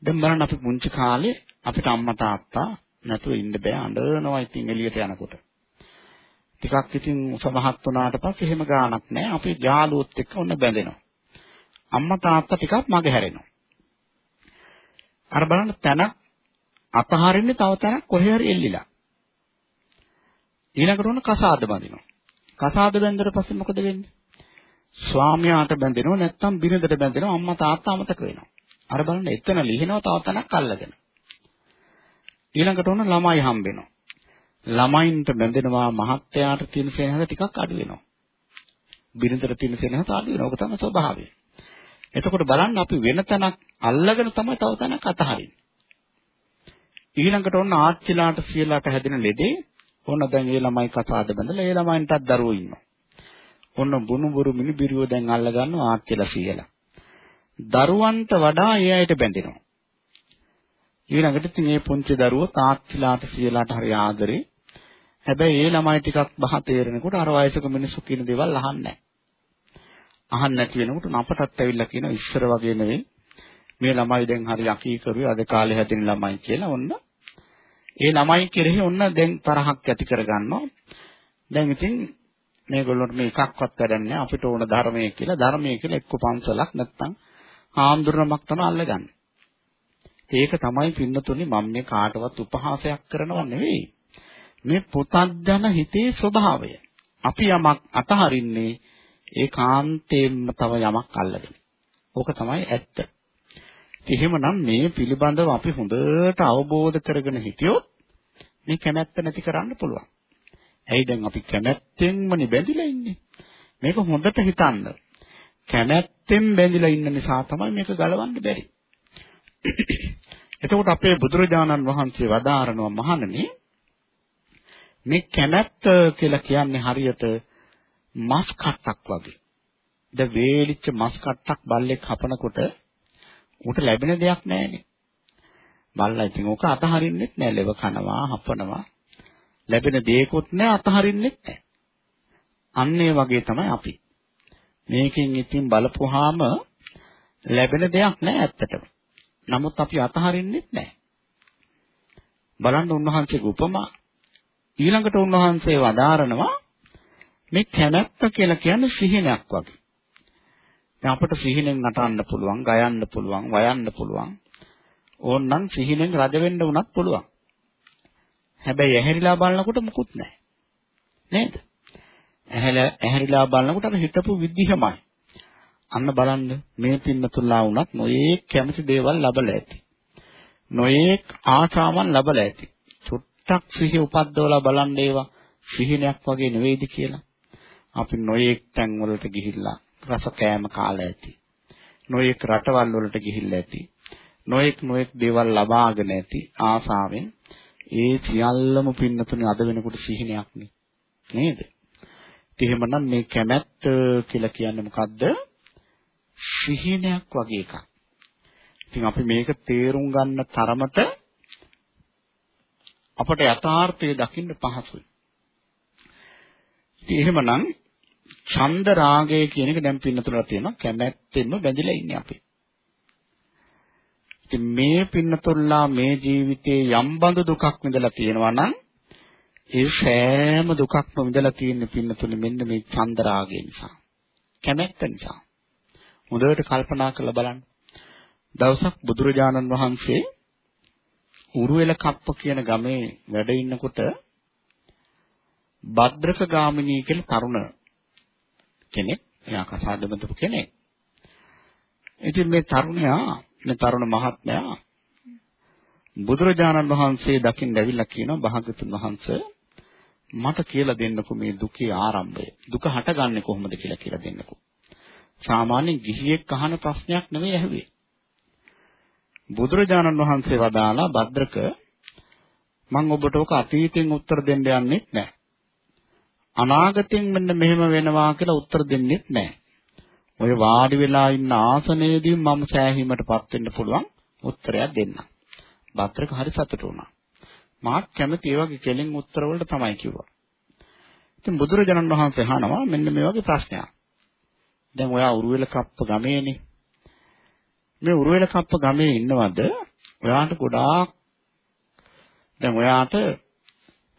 දැන් බලන්න අපි පුංචි කාලේ අපිට අම්මා තාත්තා නැතුව ඉන්න බෑ අඬනවා ඉතින් එළියට යනකොට. ටිකක් ඉතින් උසමහත් වුණාට පස්සේ එහෙම ගාණක් නැහැ. අපි යාළුවොත් එක්ක ඔන්න බැඳෙනවා. අම්මා තාත්තා ටිකක් මග හැරෙනවා. අර බලන්න තැන අතහරින්නේ තව තැනක් කොහේ හරි එල්ලිලා. ඊළඟට උන කසාද බඳිනවා. කසාද බැඳලා පස්සේ මොකද වෙන්නේ? ස්වාමියාට බැඳෙනවා නැත්නම් බිරිඳට බැඳෙනවා අම්මා තාත්තා අමතක වෙනවා. අර බලන්න එතන ලිහිනවා තව තැනක් අල්ලගෙන. ඊළඟට උන ළමයි හම්බෙනවා. ළමයින්ට බැඳෙනවා මහත්යාට තියෙන සෙනහස ටිකක් අඩු වෙනවා. බිරිඳට තියෙන සෙනහස අඩු වෙනවා. ඔක තමයි ස්වභාවය. එතකොට බලන්න අපි වෙන තැනක් අල්ලගෙන තමයි තව තැනක් අතහරින්නේ. ඊළඟට ඔන්න ආච්චිලාට සියලාට හැදෙන ලෙඩේ ඔන්න දැන් ඒ ළමයි කතාද බඳලා ඒ ළමයින්ටත් දරුවෝ ඉන්නවා. ඔන්න බුනුබුරු මිනිබිරියෝ දැන් අල්ල ගන්නවා ආච්චිලා සියලා. දරුවන්ට වඩා ඒ අයට බැඳෙනවා. ඊළඟට ඉතින් මේ පුංචි දරුවෝ තාත්තිලාට සියලාට හරි ආදරේ. හැබැයි ඒ ළමයි ටිකක් බහ තේරෙනකොට අර වයසක මිනිස්සු කියන දේවල් අහන්නේ නැහැ. අහන්න නැති වෙනකොට අපටත් ඇවිල්ලා කියන ඉස්සර වගේ නෙවෙයි. මේ ළමයි දැන් හරි අකීකරුවේ අද කාලේ හැදෙන ළමයි කියලා. ඔන්න ඒ ළමයි කෙරෙහි ඔන්න දැන් තරහක් ඇති කරගන්නවා. දැන් ඉතින් මේගොල්ලන්ට මේ එකක්වත් වැඩන්නේ අපිට ඕන ධර්මයේ කියලා. ධර්මයේ කියලා එක්ක පන්සලක් නැත්තම් හාමුදුරනමක් තමයි අල්ලගන්නේ. ඒක තමයි පින්නතුනේ මම මේ කාටවත් උපහාසයක් කරනව නෙවෙයි. මේ පුතත්ජන හිතේ ස්වභාවය. අපි යමක් අතහරින්නේ ඒකාන්තයෙන්ම තව යමක් අල්ලගෙන. ඕක තමයි ඇත්ත. එහෙමනම් මේ පිළිබඳව අපි හොඳට අවබෝධ කරගෙන හිටියොත් මේ කැමැත්ත නැති කරන්න පුළුවන්. ඇයි දැන් අපි කැමැත්තෙන්මනේ බැඳිලා ඉන්නේ. මේක හොඳට හිතන්න. කැමැත්තෙන් බැඳිලා ඉන්න නිසා තමයි මේක ගලවන්න බැරි. එතකොට අපේ බුදුරජාණන් වහන්සේ වදාරනවා මහණනි මේ කැමැත්ත කියලා කියන්නේ හරියට මස් කට්ටක් වගේ. ද වේලිච්ච මස් කට්ටක් බල්ලෙක් හපනකොට ඌට ලැබෙන දෙයක් නැහැනේ. බල්ලා ඉතින් ඕක අතහරින්නෙත් නෑ. ලෙව කනවා, හපනවා. ලැබෙන දේකුත් නෑ අතහරින්නෙත් නෑ. අන්න ඒ වගේ තමයි අපි. මේකෙන් ඉතින් බලපුවාම ලැබෙන දෙයක් නෑ ඇත්තටම. නමුත් අපි අතහරින්නෙත් නෑ. බලන්න උන්වහන්සේගේ උපමා ඊළඟට උන්වහන්සේ වදාරනවා මේ කැමැත්ත කියලා කියන්නේ සිහිනයක් වගේ. දැන් අපිට සිහිනෙන් නටන්න පුළුවන්, ගයන්න පුළුවන්, වයන්න පුළුවන්. ඕනනම් සිහිනෙන් රජ වෙන්න උනත් පුළුවන්. හැබැයි ඇහැරිලා බලනකොට මුකුත් නැහැ. නේද? ඇහැල ඇහැරිලා බලනකොට අර හිතපු විදිහමයි. අන්න බලන්න මේ පින්නතුල්ලා වුණත් නොයේක් කැමති දේවල් ලබලා ඇති. නොයේක් ආශාවන් ලබලා ඇති. චුට්ටක් සිහිය උපද්දවලා බලන්න ඒවා සිහිනයක් වගේ නෙවෙයිද කියලා. අපි නොයෙක් තැන් වලට ගිහිල්ලා රස කෑම කාලා ඇති. නොයෙක් රටවල් වලට ගිහිල්ලා ඇති. නොයෙක් නොයෙක් දේවල් ලබාගෙන ඇති ආසාවෙන් ඒ සියල්ලම පින්නතුනේ අද වෙනකොට සිහිනයක් නේ. නේද? එහෙමනම් මේ කැමැත්ත කියලා කියන්නේ මොකද්ද? සිහිනයක් වගේ එකක්. ඉතින් අපි මේක තේරුම් ගන්න තරමට අපට යථාර්ථය දකින්න පහසුයි. ඉතින් එහෙමනම් ඡන්ද රාගය කියන එක දැන් පින්නතුලලා තියෙනවා කැමැත්තෙන්ම බැඳිලා ඉන්නේ අපි. ඉතින් මේ පින්නතුල්ලා මේ ජීවිතේ යම් බඳු දුකක් විඳලා තියෙනවා නම් ඒ සෑම දුකක්ම විඳලා තියෙන පින්නතුනේ මෙන්න මේ ඡන්ද රාගය නිසා. කැමැත්ත නිසා. හොඳට කල්පනා කරලා බලන්න. දවසක් බුදුරජාණන් වහන්සේ උරුවෙල කප්ප කියන ගමේ වැඩ ඉන්නකොට භද්‍රක ගාමිනී කියලා තරුණ කෙනෙක් එයා කසාද බඳපු කෙනෙක්. ඉතින් මේ තරුණයා මේ තරුණ මහත්මයා බුදුරජාණන් වහන්සේ දකින්න ඇවිල්ලා කියනවා භාගතුන් වහන්සේ මට කියලා දෙන්නකෝ මේ දුකේ ආරම්භය. දුක හටගන්නේ කොහොමද කියලා කියලා දෙන්නකෝ. සාමාන්‍යයෙන් ගිහියෙක් අහන ප්‍රශ්නයක් නෙවෙයි ඇහුවේ. බුදුරජාණන් වහන්සේ වදාලා භද්‍රක මම ඔබට ඔක අතීතෙන් උත්තර දෙන්න යන්නේ නැහැ. අනාගතෙන් මෙන්න මෙහෙම වෙනවා කියලා උත්තර දෙන්නෙත් නැහැ. ඔය වාඩි වෙලා ඉන්න ආසනයේදී මම සෑහීමටපත් වෙන්න පුළුවන් උත්තරයක් දෙන්න. බත්‍රක හරි සතුටු වුණා. මාත් කැමති ඒ වගේ කෙලින් උත්තර වලට තමයි කිව්වා. ඉතින් බුදුරජාණන් වහන්සේ අහනවා මෙන්න මේ වගේ ප්‍රශ්නයක්. දැන් ඔයා උරුවෙල කප්ප ගමේනේ. මේ උරුවෙල කප්ප ගමේ ඉන්නවද? ඔයාට ගොඩාක් දැන් ඔයාට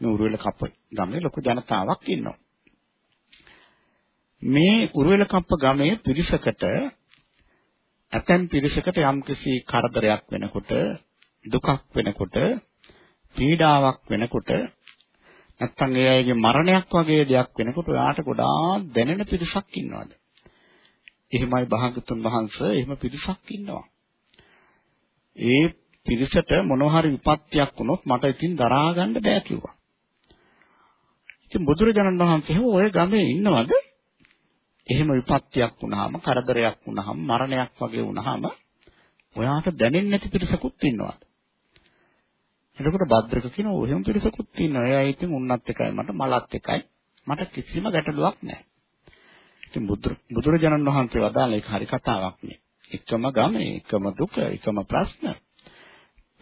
මේ උරුවෙල කප්ප ගමේ ලොකු ජනතාවක් ඉන්නවා. මේ උරුවෙල කප්ප ගමේ පිරිසකට ඇතැම් පිරිසකට යම්කිසි කරදරයක් වෙනකොට දුකක් වෙනකොට පීඩාවක් වෙනකොට නැත්තම් ඒ අයගේ මරණයක් වගේ දෙයක් වෙනකොට ඔයාට ගොඩාක් දැනෙන පිරිසක් ඉන්නවද? එහෙමයි භාගතුන් වහන්සේ එහෙම පිරිසක් ඉන්නවා. ඒ පිරිසට මොනවා හරි විපත්තියක් වුණොත් මට ඉතින් දරා ගන්න බෑ කිව්වා. ඉතින් බුදුරජාණන් වහන්සේ ඔය ගමේ ඉන්නවද? එහෙම විපත්තියක් වුණාම, කරදරයක් වුණාම, මරණයක් වගේ වුණාම ඔයාට දැනෙන්නේ නැති පිරිසකුත් ඉන්නවද? එතකොට භද්‍රක කියන ඔහෙම පිරිසකුත් ඉන්නවා. එයා ඉතින් උන්නත් එකයි මට මලත් එකයි. මට කිසිම ගැටලුවක් නැහැ. ඉතින් බුදුරජාණන් වහන්සේ වදාළ එක හරි කතාවක් නේ. එකම ගම, එකම දුක, එකම ප්‍රශ්න.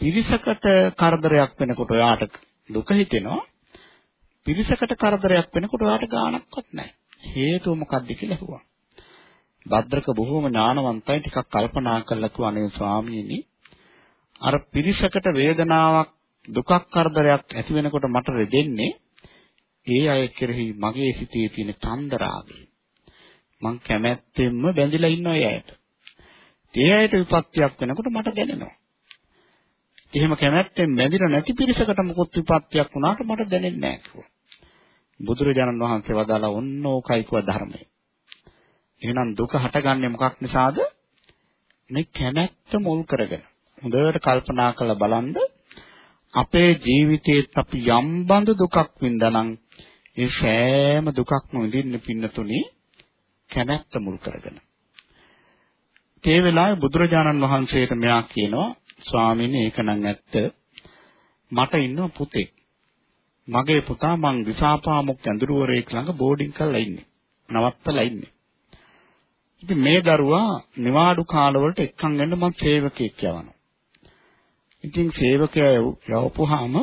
පිරිසකට කරදරයක් වෙනකොට ඔයාට දුක හිතෙනවා. පිරිසකට කරදරයක් වෙනකොට ඔයාට ගාණක්වත් නැහැ. හේතුව මොකක්ද කියලා ඇහුවා. භද්‍රක බොහෝම ඥානවන්තයි ටිකක් කල්පනා කරලා කිව්වා ස්වාමීනි අර පිරිසකට වේදනාවක් දුකක් කරදරයක් ඇති වෙනකොට මට රෙදෙන්නේ ඒ අය කෙරෙහි මගේ සිතේ තියෙන තන්දරාගය. මං කැමැත්තෙන්ම බැඳිලා ඉන්නවා ඒ අයට. ඒ අයට විපත්තියක් වෙනකොට මට දැනෙනවා. එහෙම කැමැත්තෙන් බැඳිලා නැති පිරිසකට මොකොත් විපත්තියක් වුණාට මට දැනෙන්නේ නැහැ කිව්වා. බුදුරජාණන් වහන්සේ වදාලා ඔන්න ඕකයි කිව්ව ධර්මය. එහෙනම් දුක හටගන්නේ මොකක් නිසාද? මේ කැමැත්ත මුල් කරගෙන. හොඳට කල්පනා කරලා බලන්න අපේ ජීවිතේත් අපි යම් බඳ දුකක් වින්දානම් ඒ සෑම දුකක්ම විඳින්න පින්නතුනි කැමැත්ත මුල් කරගෙන. ඒ වෙලාවේ බුදුරජාණන් වහන්සේට මෙයා කියනවා ස්වාමීනි ඒක නම් ඇත්ත මට ඉන්න පුතෙක් මගේ පුතා මං විසාපාමුක් ඇඳුරුවරයෙක් ළඟ බෝඩින් කරලා ඉන්නේ. නවත්තලා ඉන්නේ. ඉතින් මේ දරුවා නිවාඩු කාලවලට එක්කන් ගන්න මං සේවකයෙක් යවනවා. ඉතින් සේවකයා යවපුවාම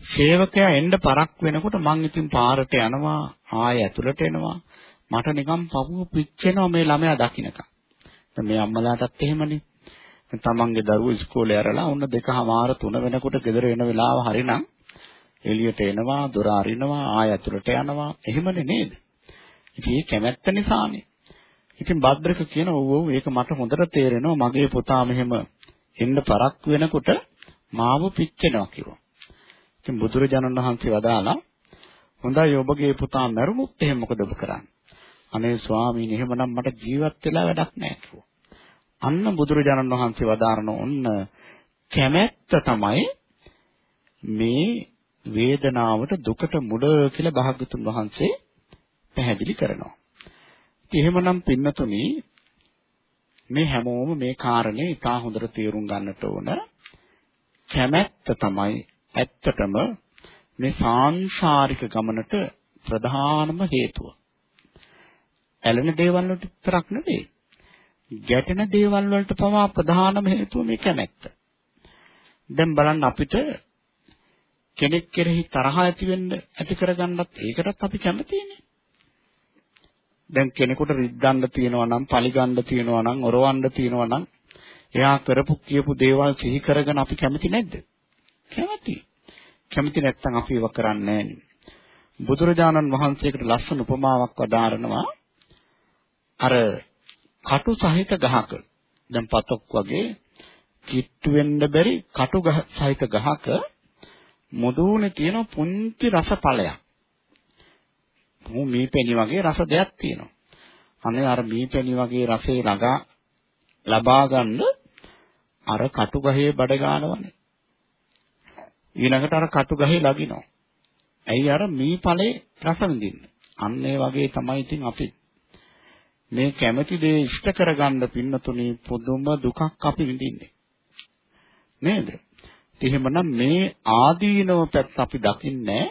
සේවකයා එන්න පරක් වෙනකොට මං ඉතින් පාරට යනවා ආය ඇතුළට එනවා. මට නිකන් පපුව පිච්චෙනවා මේ ළමයා දකින්නකම් දැන් මේ අම්මලාටත් එහෙමනේ. තමන්ගේ දරුවෝ ඉස්කෝලේ ඇරලා ඔන්න දෙකමාර තුන වෙනකොට ගෙදර එන වෙලාව හරිනම් එළියට එනවා දොර අරිනවා ආය ඇතුළට යනවා එහෙමනේ නේද ඉතින් ඒ කැමැත්ත නිසානේ ඉතින් භද්‍රක කියන ඔව් ඔව් ඒක මට හොඳට තේරෙනවා මගේ පුතා මෙහෙම එන්න පරක් වෙනකොට මාව පිච්චෙනවා කිව්වා. ඉතින් බුදුරජාණන් වහන්සේ වදාලා හොඳයි ඔබගේ පුතා මැරුණොත් එහෙම මොකද ඔබ කරන්නේ? අනේ ස්වාමීනි එහෙමනම් මට ජීවත් වෙලා වැඩක් නැහැ කිව්වා. අන්න බුදුරජාණන් වහන්සේ වදාරන ඔන්න කැමැත්ත තමයි මේ වේදනාවට දුකට මුල කියලා භාග්‍යතුන් වහන්සේ පැහැදිලි කරනවා. ඉතින් එහෙමනම් පින්නතුනි මේ හැමෝම මේ කාරණේ ඉතා හොඳට තේරුම් ගන්නට ඕන. කැමැත්ත තමයි ඇත්තටම මේ සාංශාරික ගමනට ප්‍රධානම හේතුව. ඇලෙන දේවල් වලට විතරක් නෙවෙයි. ගැටෙන දේවල් වලට පවා ප්‍රධානම හේතුව මේ කැමැත්ත. දැන් බලන්න අපිට කෙනෙක් කෙරෙහි තරහ ඇති වෙන්න ඇති කරගන්නත් ඒකටත් අපි කැමතිනේ. දැන් කෙනෙකුට රිද්දන්න තියෙනවා නම්, පලිගන්න තියෙනවා නම්, ඔරවන්න තියෙනවා නම් එයා කරපු කියපු දේවල් සිහි කරගෙන අපි කැමති නැද්ද? කැමති. කැමති නැත්නම් අපි ඒව කරන්නේ බුදුරජාණන් වහන්සේකට ලස්සන උපමාවක් වදාරනවා. අර කටු සහිත ගහක දැන් පතක් වගේ කිට්ටු වෙන්න බැරි කටු සහිත ගහක මුදුනේ තියෙන පුංචි රස ඵලයක්. මූ මීපැණි වගේ රස දෙයක් තියෙනවා. අනේ අර මීපැණි වගේ රසේ ළඟා ලබා ගන්න අර කටු ගහේ බඩ ගන්නවනේ. ඊළඟට අර කටු ගහේ ලගිනවා. ඇයි අර මීපලේ රස විඳින්න. අන්න ඒ වගේ තමයි ඉතින් අපි මේ කැමැති දේ ඉෂ්ට කරගන්න පින්නතුණි පුදුම දුකක් අපි විඳින්නේ. නේද? එහෙමනම් මේ ආදීනව පැත්ත අපි දකින්නේ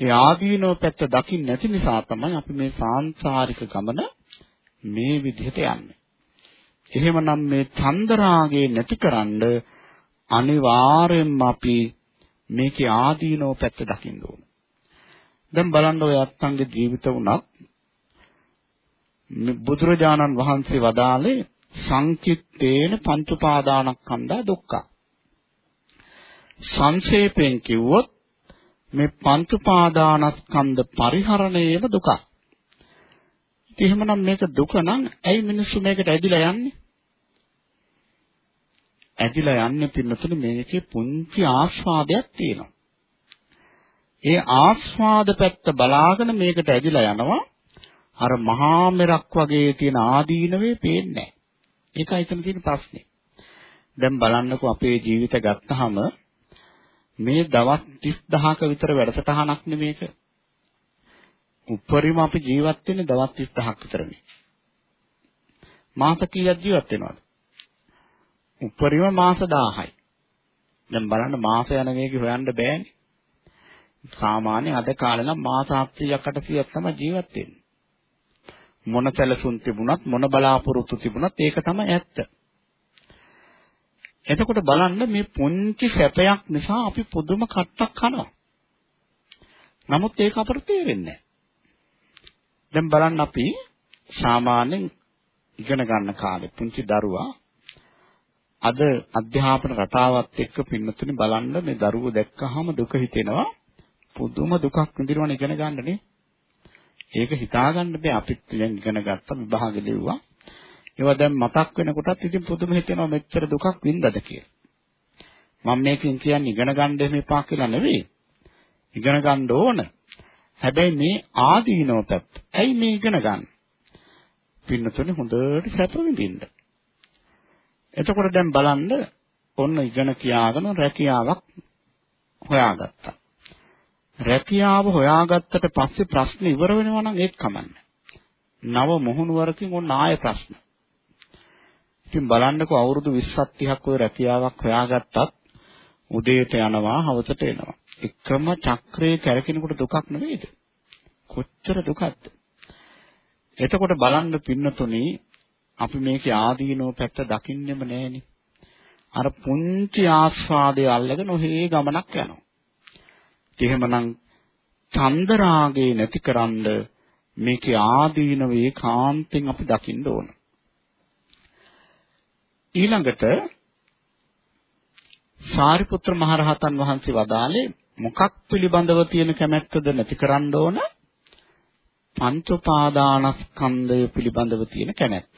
ඒ ආදීනව පැත්ත දකින්න නැති නිසා තමයි අපි මේ සාංශාරික ගමන මේ විදිහට යන්නේ. එහෙමනම් මේ චන්දරාගේ නැතිකරන්න අනිවාර්යෙන්ම අපි මේකේ ආදීනව පැත්ත දකින්න ඕන. දැන් බලන්න ඔය අත්තන්ගේ ජීවිත උනත් බුදුරජාණන් වහන්සේ වදාළේ සංකිට්ඨේන පංච උපාදානස්කන්ධා දුක්ඛ. සංක්ෂේපයෙන් කිව්වොත් මේ පංච උපාදානස්කන්ධ පරිහරණයම දුක. ඉතින් එහෙමනම් මේක දුක නම් ඇයි මිනිස්සු මේකට ඇදිලා යන්නේ? ඇදිලා යන්නේ පින්නතුනේ මේකේ පුංචි ආස්වාදයක් තියෙනවා. ඒ ආස්වාද පැත්ත බලාගෙන මේකට ඇදිලා යනවා. අර මහා මෙරක් වගේ තියෙන ආදීනවේ පේන්නේ නැහැ. ඒකයි එතන තියෙන ප්‍රශ්නේ. දැන් බලන්නකෝ අපේ ජීවිත ගත්තාම මේ දවස් 30000ක විතර වැඩසටහනක් නෙමේක. උපරිම අපි ජීවත් වෙන්නේ දවස් 30000ක් විතරනේ. මාස කීයක් ජීවත් වෙනවද? උපරිම මාස 1000යි. දැන් බලන්න මාස යන මේක හොයන්න බෑනේ. සාමාන්‍ය අද කාලේ නම් මාස 700ක් 800ක් තමයි ජීවත් වෙන්නේ. මොන සැලසුම් තිබුණත් මොන බලාපොරොත්තු තිබුණත් ඒක තමයි ඇත්ත. එතකොට බලන්න මේ පුංචි සැපයක් නිසා අපි පුදුම කට්ටක් කනවා. නමුත් ඒක අපට තේරෙන්නේ නැහැ. දැන් බලන්න අපි සාමාන්‍යයෙන් ඉගෙන ගන්න කාලේ පුංචි දරුවා අද අධ්‍යාපන රටාවත් එක්ක පින්නතුනි බලන්න මේ දරුවෝ දැක්කහම දුක හිතෙනවා පුදුම දුකක් විඳිනවනේ ඉගෙන ගන්නනේ ඒක හිතාගන්න බෑ අපිත් දැන් ඉගෙන ගත්ත විභාගෙ ලිව්වා ඒවා දැන් මතක් වෙනකොටත් ඉතින් පුදුම හිතෙනවා මෙච්චර දුකක් වින්දද කියලා මම මේකෙන් කියන්නේ ඉගෙන ගන්න එපා කියලා නෙවෙයි ඉගෙන ගන්න ඕන හැබැයි මේ ආදීනව පැත්ත ඇයි මේ ඉගෙන ගන්න පින්නතුනේ හොඳට සැප විඳින්න එතකොට දැන් බලන්න ඔන්න ඉගෙන කියාගෙන රැකියාවක් හොයාගත්තා. රැකියාව හොයාගත්තට පස්සේ ප්‍රශ්න ඉවර වෙනවා නම් ඒත් කමන්නේ. නව මොහුනුවරකින් ඔන්න ආයෙ ප්‍රශ්න. ඉතින් බලන්නකෝ අවුරුදු 20ක් 30ක් ඔය රැකියාවක් හොයාගත්තත් උදේට යනවා හවසට එනවා. එකම චක්‍රයේ කැරකෙනකොට දුකක් නෙවෙයිද? කොච්චර දුකක්ද? එතකොට බලන්න පින්නතුනේ අපි මේකේ ආදීනෝ පැත්ත දකින්නෙම නෑනේ. අර පුංචි ආස්වාදයේ අල්ලගෙන ඔහේ ගමනක් යනවා. එහෙමනම් චන්දරාගේ නැතිකරන්න මේකේ ආදීනවේ කාන්තෙන් අපි දකින්න ඕන. ඊළඟට සාරිපුත්‍ර මහරහතන් වහන්සේ වදාළේ මොකක් පිළිබඳව තියෙන කැමැත්තද නැති කරන්න ඕන? පංච උපාදානස්කන්ධය පිළිබඳව තියෙන කැමැත්ත.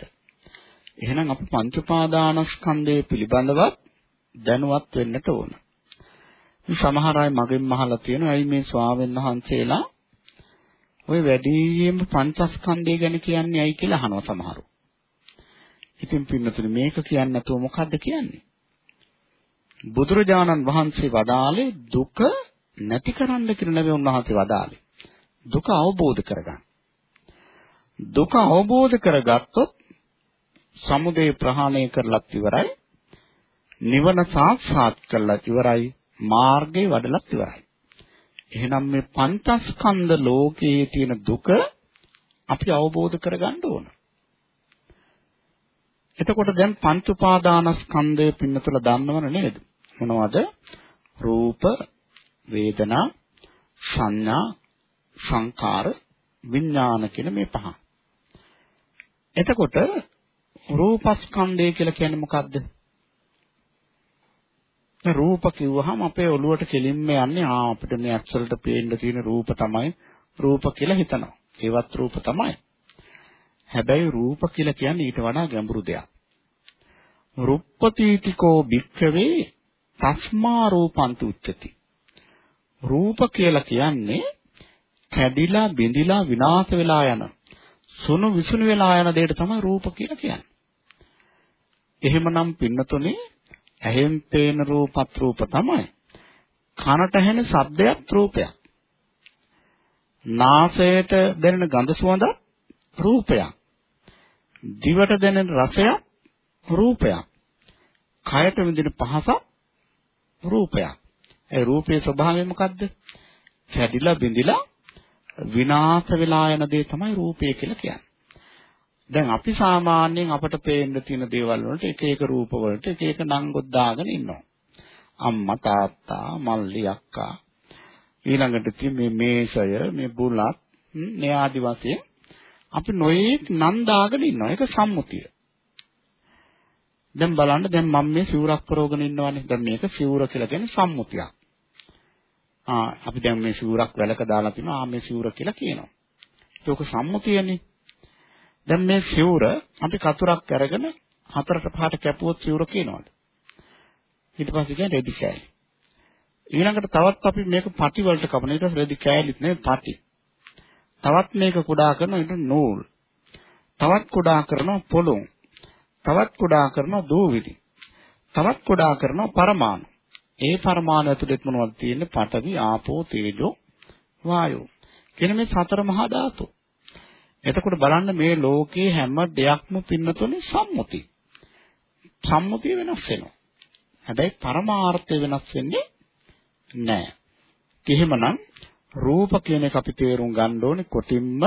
එහෙනම් අපි පංච උපාදානස්කන්ධය පිළිබඳව දැනුවත් වෙන්නට ඕන. සමහර අය මගෙන් අහලා තියෙනවා ඇයි මේ ස්වාමීන් වහන්සේලා ඔය වැඩිම පංචස්කන්ධය ගැන කියන්නේ ඇයි කියලා අහනවා සමහරු. ඉතින් පින්නතුනේ මේක කියන්නේ නැතුව මොකද්ද කියන්නේ? බුදුරජාණන් වහන්සේ වදාළේ දුක නැති කරන්න කියලා නෙවෙයි උන්වහන්සේ වදාළේ. දුක අවබෝධ කරගන්න. දුක අවබෝධ කරගත්තොත් සමුදය ප්‍රහාණය කරලත් ඉවරයි. නිවන සාක්ෂාත් කරලත් ඉවරයි. මාර්ගේ වඩලත් ඉවරයි. එහෙනම් මේ පංචස්කන්ධ ලෝකයේ තියෙන දුක අපි අවබෝධ කරගන්න ඕන. එතකොට දැන් පංච උපාදානස්කන්ධය පින්නතුල දන්නවන නේද? මොනවද? රූප, වේදනා, සංඥා, සංකාර, විඥාන කියන මේ පහ. එතකොට රූපස්කන්ධය කියලා කියන්නේ මොකද්ද? රූප කිව්වහම අපේ ඔළුවට කෙලින්ම යන්නේ ආ අපිට මේ ඇක්සල්ට පේන්න තියෙන රූප තමයි රූප කියලා හිතනවා. ඒවත් රූප තමයි. හැබැයි රූප කියලා කියන්නේ ඊට වඩා ගැඹුරු දෙයක්. රුප්පතිතිකෝ භික්ඛවේ තස්මා රූපන්තු උච්චති. රූප කියලා කියන්නේ කැඩිලා බිඳිලා විනාශ වෙලා යන සුණු විසුණු වෙලා යන දෙයට තමයි රූප කියලා කියන්නේ. එහෙමනම් පින්නතුනේ ඇහෙන් පේන රූපත් රූප තමයි. කනට ඇහෙන ශබ්දයක් රූපයක්. නාසයට දැනෙන ගඳ සුවඳ රූපයක්. දිවට දැනෙන රසයක් රූපයක්. කයට විඳින පහසක් රූපයක්. ඒ රූපයේ ස්වභාවය මොකද්ද? කැඩිලා බිඳිලා විනාශ වෙලා යන දේ තමයි රූපය කියලා කියන්නේ. දැන් අපි සාමාන්‍යයෙන් අපට පේන්න තියෙන දේවල් වලට එක එක රූප වලට එක එක නම් ගොඩාගෙන ඉන්නවා. අම්මා තාත්තා මල්ලි අක්කා ඊළඟට තියෙන මේ මේසය මේ බුලත් මේ ආදි වශයෙන් අපි නොයේක් නම් දාගෙන ඉන්නවා. ඒක සම්මුතිය. දැන් බලන්න දැන් මම මේ සිවුරක් පරවගෙන ඉන්නවානේ. දැන් මේක සිවුර කියලා කියන්නේ සම්මුතියක්. ආ අපි දැන් මේ සිවුරක් වැලක දාලා තිනවා. ආ මේ සිවුර කියලා කියනවා. ඒක සම්මුතියනේ. දැන් මේ සිවුර අපි කතුරක් අරගෙන හතරට පහට කැපුවොත් සිවුර කියනවාද? ඊට පස්සේ කියන්නේ රෙදි කෑලි. ඊළඟට තවත් අපි මේක පටි වලට කපන ඊට පස්සේ රෙදි කෑලිත් නෙවෙයි පටි. තවත් මේක කුඩා කරනවා ඊට නූල්. තවත් කුඩා කරනවා පොළොන්. තවත් කුඩා කරනවා දූවිලි. තවත් කුඩා කරනවා පරමාණු. ඒ පරමාණු ඇතුළෙත් මොනවද තියෙන්නේ? පඨවි, ආපෝ, තේජෝ, වායෝ. කියන මේ සතර මහා ධාතු. එතකොට බලන්න මේ ලෝකයේ හැම දෙයක්ම පින්නතුනේ සම්මුති. සම්මුතිය වෙනස් වෙනවා. හැබැයි පරමාර්ථය වෙනස් වෙන්නේ නැහැ. එහෙමනම් රූප කියන එක අපි තේරුම් ගන්න ඕනේ කොටින්ම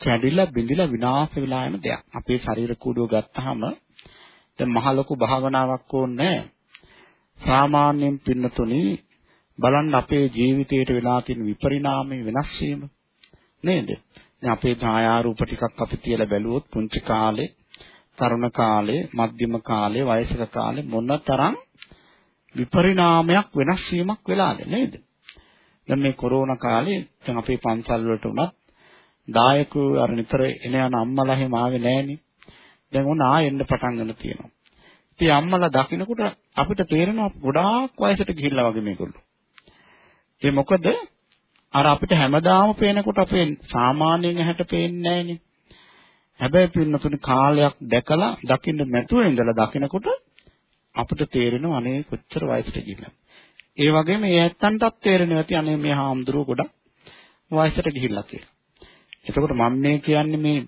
කැඩිලා බිඳිලා විනාශ වෙලා යන දෙයක්. අපේ ශරීර කූඩුව ගත්තාම දැන් මහ ලොකු භාවනාවක් ඕනේ සාමාන්‍යයෙන් පින්නතුනි බලන්න අපේ ජීවිතයට වෙලා තියෙන විපරිණාමය වෙනස් වීම නේද? දැන් අපේ ඡායාරූප ටිකක් අපි තියලා බැලුවොත් පුංචි කාලේ, තරුණ කාලේ, මධ්‍යම කාලේ, වයසක කාලේ මොනතරම් විපරිණාමයක් වෙනස් වීමක් වෙලාද නේද? දැන් මේ කොරෝනා කාලේ දැන් අපේ පන්සල් වලට උනත් දායකයෝ අර නිතර එන යන අම්මලා එහෙම ආවේ නැහනේ. දැන් උන ආ එන්න පටන් ගන්න තියෙනවා. ඉතින් අම්මලා දකින්නකොට අපිට තේරෙනවා ගොඩාක් වයසට ගිහිල්ලා වගේ මේගොල්ලෝ. ඒ මොකද අර අපිට හැමදාම පේනකොට අපේ සාමාන්‍යයෙන් ඇහැට පේන්නේ නැහනේ. හැබැයි පින්නතුනි කාලයක් දැකලා දකින්න නැතුව ඉඳලා දකිනකොට අපිට තේරෙනවා අනේ කොච්චර වයසට ගිහිල්ලා. ඒ වගේම මේ ඇත්තන්ටත් තේරෙනවා ඇති අනේ මේ හාමුදුරුවෝ ගොඩක් වයසට ගිහිල්ලා කියලා. එතකොට මම මේ කියන්නේ මේ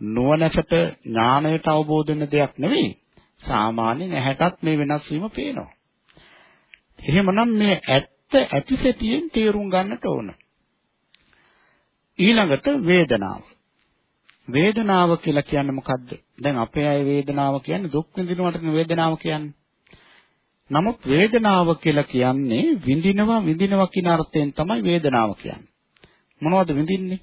නුවණකට ඥාණයට අවබෝධ වෙන දෙයක් නෙවෙයි. සාමාන්‍යයෙන් ඇහැටත් මේ වෙනස් වීම පේනවා. එහෙමනම් මේ ඇත්ත ඇතිසැටියෙන් තේරුම් ගන්නට ඕන. ඊළඟට වේදනාව. වේදනාව කියලා කියන්නේ මොකද්ද? දැන් අපේ අය වේදනාව කියන්නේ දුක් විඳිනවට වේදනාව කියන්නේ. නමුත් වේදනාව කියලා කියන්නේ විඳිනවා විඳිනවා කියන අර්ථයෙන් තමයි වේදනාව කියන්නේ. මොනවද විඳින්නේ?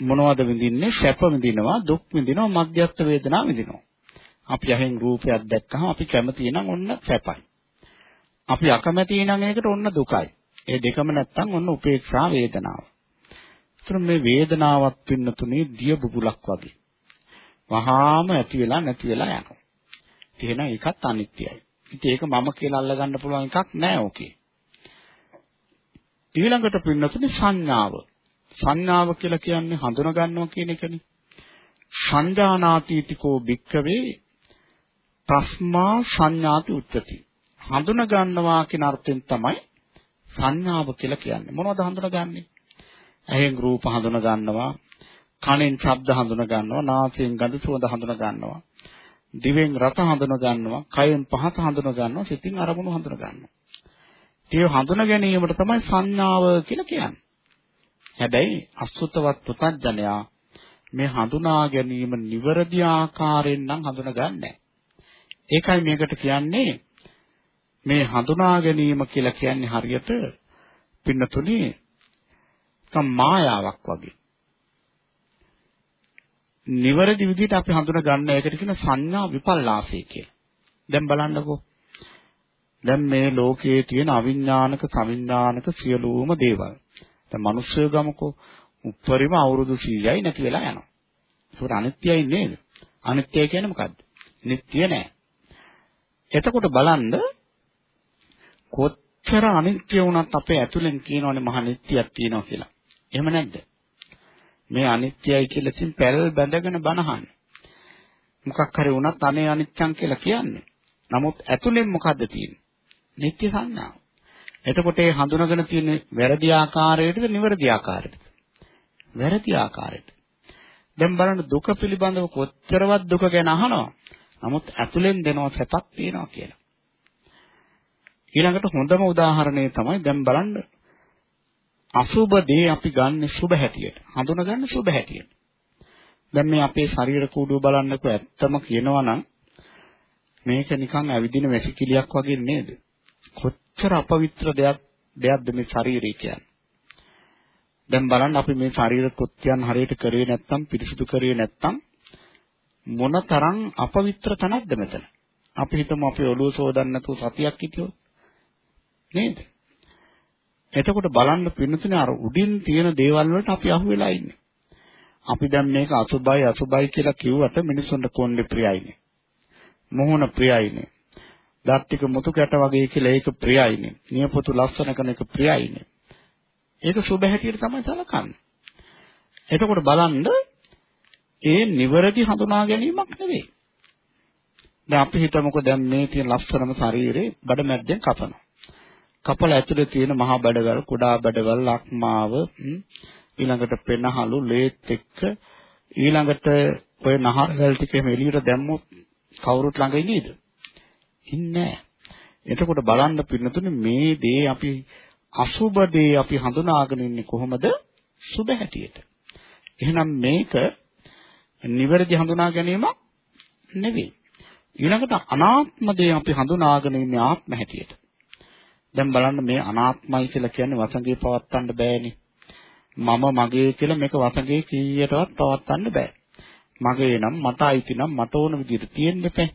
මොනවද විඳින්නේ? සැප විඳිනවා, දුක් විඳිනවා, මධ්‍යස්ථ වේදනා විඳිනවා. අපි අහෙන් රූපයක් දැක්කම අපි කැමති නම් ඔන්න සැපයි. අපි අකමැති නම් ඒකට ඔන්න දුකයි. ඒ දෙකම නැත්තම් ඔන්න උපේක්ෂා වේදනාව. ඒතර මේ වේදනාවක් පින්න තුනේ දිය බුබුලක් වගේ. වහාම ඇති වෙලා නැති වෙලා යනවා. එහෙනම් ඒකත් අනිත්‍යයි. ඉතින් ඒක මම කියලා අල්ලගන්න පුළුවන් එකක් නෑ ඕකේ. ඊළඟට පින්නතුනේ සංඥාව. සංඥාව කියලා කියන්නේ හඳුනා ගන්නවා කියන එකනේ. සංජානාතීතිකෝ භික්කවේ තස්මා සංඥාති උච්චති. හඳුනා ගන්නවා කියන අර්ථයෙන් තමයි සංඥාව කියලා කියන්නේ. මොනවද හඳුනාගන්නේ? ඇහෙන් රූප හඳුනා ගන්නවා, කනෙන් ශබ්ද හඳුනා ගන්නවා, නාසයෙන් ගඳ සුවඳ හඳුනා ගන්නවා. දිවෙන් රස හඳුනා ගන්නවා, කයෙන් පහස හඳුනා ගන්නවා, සිතින් අරමුණු හඳුනා ගන්නවා. ඒ හඳුනා ගැනීමට තමයි සංඥාව කියලා කියන්නේ. හැබැයි අසුතවත් පුතඥයා මේ හඳුනා ගැනීම නිවැරදි ආකාරයෙන් නම් හඳුනගන්නේ ඒකයි මේකට කියන්නේ මේ හඳුනා ගැනීම කියලා කියන්නේ හරියට පින්නතුනේ සම් මායාවක් වගේ. නිවැරදි විදිහට අපි හඳුනා ගන්න එකට කියන සංඥා විපල්ලාසය කියලා. දැන් බලන්නකෝ. දැන් මේ ලෝකයේ තියෙන අවිඥානික සවිඥානික සියලුම දේවල් දැන් මිනිස්සු ගමකෝ උප්පරිම අවුරුදු 100යි නැති වෙලා යනවා. ඒකට අනිත්‍යයි නේද? අනිත්‍ය කියන්නේ මොකද්ද? නිට්ටය නෑ. එතකොට බලන්න කොච්චර අනිත්‍ය වුණත් අපේ ඇතුලෙන් කියනවනේ මහා නිට්ටියක් තියෙනවා කියලා. එහෙම නැද්ද? මේ අනිත්‍යයි කියලා ඉතින් පැල් බැඳගෙන බනහන්න. මොකක් හරි වුණත් අනේ අනිත්‍යං කියලා කියන්නේ. නමුත් ඇතුලෙන් මොකද්ද තියෙන්නේ? නිට්ටය සංඥාව. එතකොට ඒ හඳුනගෙන තියෙන වැරදි ආකාරයටද නිවැරදි ආකාරයටද? වැරදි ආකාරයට. දැන් බලන්න දුක පිළිබඳව කොච්චරවත් දුක ගැන අහනවා. නමුත් ඇතුලෙන් දෙනවා සැපක් තියනවා කියලා. ඊළඟට හොඳම උදාහරණය තමයි දැන් බලන්න අසුබ දේ අපි ගන්න සුබ හැටියට. හඳුනගන්න සුබ හැටියට. දැන් මේ අපේ ශරීර කූඩුව බලන්නකෝ ඇත්තම කියනවා නම් මේක නිකන් ඇවිදින වැසිකිලියක් වගේ නේද? කොච්චර අපවිත්‍ර දෙයක් දෙයක්ද මේ ශරීරය කියන්නේ. දැන් බලන්න අපි මේ ශරීර කෘත්‍යයන් හරියට කරේ නැත්නම් පිරිසිදු කරේ නැත්නම් මොනතරම් අපවිත්‍ර තැනක්ද මෙතන. අපි හිතමු අපි ඔළුව සෝදන්න නැතුව සතියක් හිටියොත් නේද? එතකොට බලන්න පින්නතුනේ අර උඩින් තියෙන දේවල් වලට අපි අහු වෙලා ඉන්නේ. අපි දැන් මේක අසුබයි අසුබයි කියලා කිව්වට මිනිස්සුන්ට කොණ්ඩේ ප්‍රියයිනේ. මොහොන ප්‍රියයිනේ. දත් ටික මුතු කැට වගේ කියලා ඒක ප්‍රියයිනේ. නියපොතු ලස්සන කරන එක ප්‍රියයිනේ. ඒක සුබ හැටියට තමයි සලකන්නේ. එතකොට බලන්න ඒ නිවැරදි හඳුනා ගැනීමක් නෙවෙයි. දැන් අපි හිතමුකෝ දැන් මේ තියෙන ලස්සනම ශරීරේ බඩ මැද්දෙන් කපනවා. කපල ඇතුලේ තියෙන මහා බඩවැල්, කුඩා බඩවැල්, ලක්මාව, ඊළඟට පෙනහළු, ලේත් එක්ක ඊළඟට ඔය නහරවල ටික එහෙම එළියට දැම්මොත් කවුරුත් ළඟ ඉන්නේද? ඉන්නේ එතකොට බලන්න පින්නතුනේ මේ දේ අපි අසුබ දේ අපි හඳුනාගෙන ඉන්නේ කොහොමද? සුබ හැටියට. එහෙනම් මේක නිවැරදි හඳුනා ගැනීමක් නෙවෙයි. ඊළඟට අනාත්ම දේ අපි හඳුනාගෙන ඉන්නේ ආත්ම හැටියට. දැන් බලන්න මේ අනාත්මයි කියලා කියන්නේ වසඟේ පවත්තන්න බෑනේ. මම මගේ කියලා මේක වසඟේ කීයටවත් පවත්තන්න බෑ. මගේ නම් මට අයිති නම් මට ඕන විදිහට තියෙන්න එපා.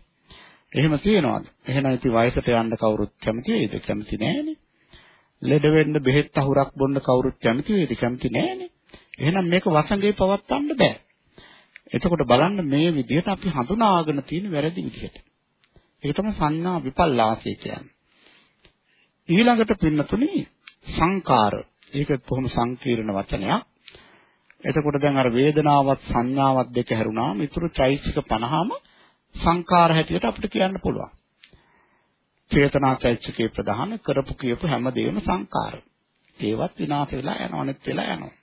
එහෙම තියනවාද? එහෙනම් ඉතින් වයසට යන්න කවුරුත් කැමති වෙයිද? කැමති නෑනේ. ලෙඩ වෙන්න බෙහෙත් අහුරක් බොන්න කවුරුත් කැමති වෙයිද? කැමති නෑනේ. එහෙනම් මේක වසඟේ පවත්තන්න බෑ. එතකොට බලන්න මේ විදිහට අපි හඳුනාගෙන තියෙන වැරදි විදිහට. ඒක තමයි සංඥා විපල්ලාසය කියන්නේ. ඊළඟට පින්නතුනි සංකාර. ඒක කොහොම සංකීර්ණ වචනයක්. එතකොට දැන් අර වේදනාවත් සංඥාවත් දෙක හැරුණාම ඊටු චෛතසික 50ම සංකාර හැටියට අපිට කියන්න පුළුවන්. චේතනා චෛතසිකේ ප්‍රධාන කරපු කියපු හැමදේම සංකාර. ඒවත් විනාශ වෙලා යනවා අනිත් වෙලා යනවා.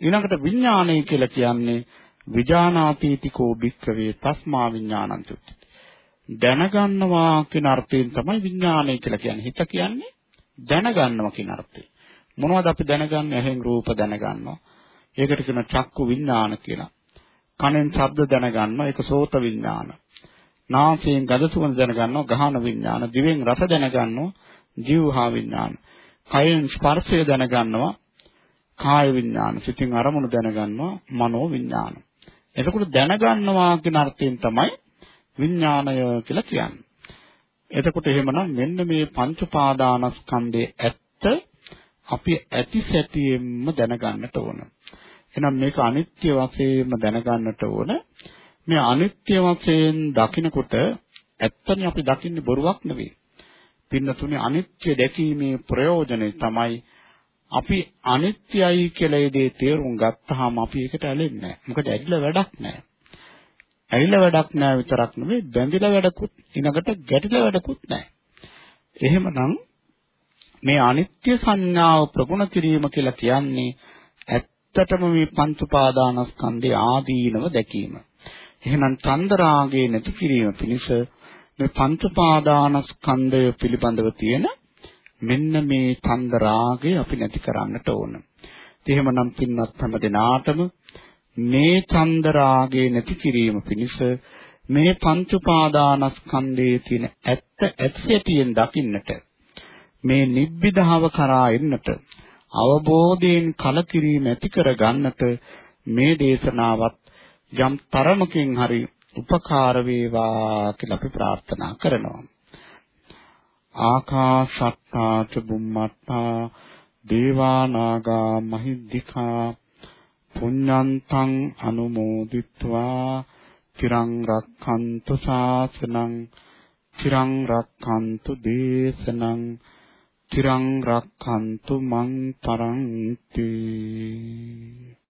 ඊළඟට විඥානය කියලා කියන්නේ විජානාතීතිකෝ භික්ඛවේ තස්මා විඥානන්ති. දැනගන්නවා කියන අර්ථයෙන් තමයි විඥානය කියලා කියන්නේ. හිත කියන්නේ දැනගන්නවා කියන අර්ථය. මොනවද අපි දැනගන්නේ? ඇහෙන් රූප දැනගන්නවා. ඒකට කියන චක්කු විඥාන කියලා. කනෙන් ශබ්ද දැනගන්නවා. ඒක සෝත විඥාන. නාසයෙන් ගඳ සුවඳ දැනගන්නවා. ගහන විඥාන. දිවෙන් රස දැනගන්නවා. ජීවහා විඥාන. කයෙන් ස්පර්ශය දැනගන්නවා. කාය විඥාන. සිතින් අරමුණු දැනගන්නවා. මනෝ විඥාන. එතකොට දැනගන්නවා කියන අර්ථයෙන් තමයි විඥාණය කියලා කියන්නේ. එතකොට එහෙමනම් මෙන්න මේ පංච පාදානස්කන්ධයේ ඇත්ත අපි ඇති සැටියෙන්ම දැනගන්නට ඕන. එහෙනම් මේක අනිත්‍ය වශයෙන්ම දැනගන්නට ඕන. මේ අනිත්‍ය වශයෙන් දකිනකොට ඇත්තනේ අපි දකින්නේ බොරුවක් නෙවෙයි. පින්නතුනේ අනිත්‍ය දැකීමේ ප්‍රයෝජනය තමයි අපි අනිත්‍යයි කියලා ඒ දේ තේරුම් ගත්තාම අපි ඒකට ඇලෙන්නේ නැහැ. මොකද ඇදිලා වැඩක් නැහැ. ඇලිලා වැඩක් නැහැ විතරක් නෙවෙයි බැඳිලා වැඩකුත් ඊනකට ගැටිලා වැඩකුත් නැහැ. එහෙමනම් මේ අනිත්‍ය සංඥාව ප්‍රගුණ කිරීම කියලා කියන්නේ ඇත්තටම මේ පංච උපාදානස්කන්ධේ ආදීනව දැකීම. එහෙනම් චන්දරාගේ නැති කිරීම පිණිස මේ පංච උපාදානස්කන්ධය පිළිබඳව තියෙන මෙන්න මේ ඡන්ද රාගය අපි නැති කරන්නට ඕන. එහෙමනම් පින්වත් හැම දිනාටම මේ ඡන්ද රාගය නැති කිරීම පිණිස මේ පංච උපාදානස්කන්ධයේ තියෙන ඇත්ත ඇත්තටියෙන් දකින්නට මේ නිබ්බිදාව කරා එන්නට අවබෝධයෙන් කලකිරීම ඇති කර ගන්නට මේ දේශනාවත් යම් තරමකින් හරි උපකාර වේවා කියලා අපි ප්‍රාර්ථනා කරනවා. ආකාශත්තා ච බුම්මත්තා දේවා නාග මහිද්దికා පුඤ්ඤන්තං අනුමෝදිත්වා තිරං රක්ඛන්තු ශාසනං තිරං රක්ඛන්තු දේශනං තිරං රක්ඛන්තු මං තරන්ති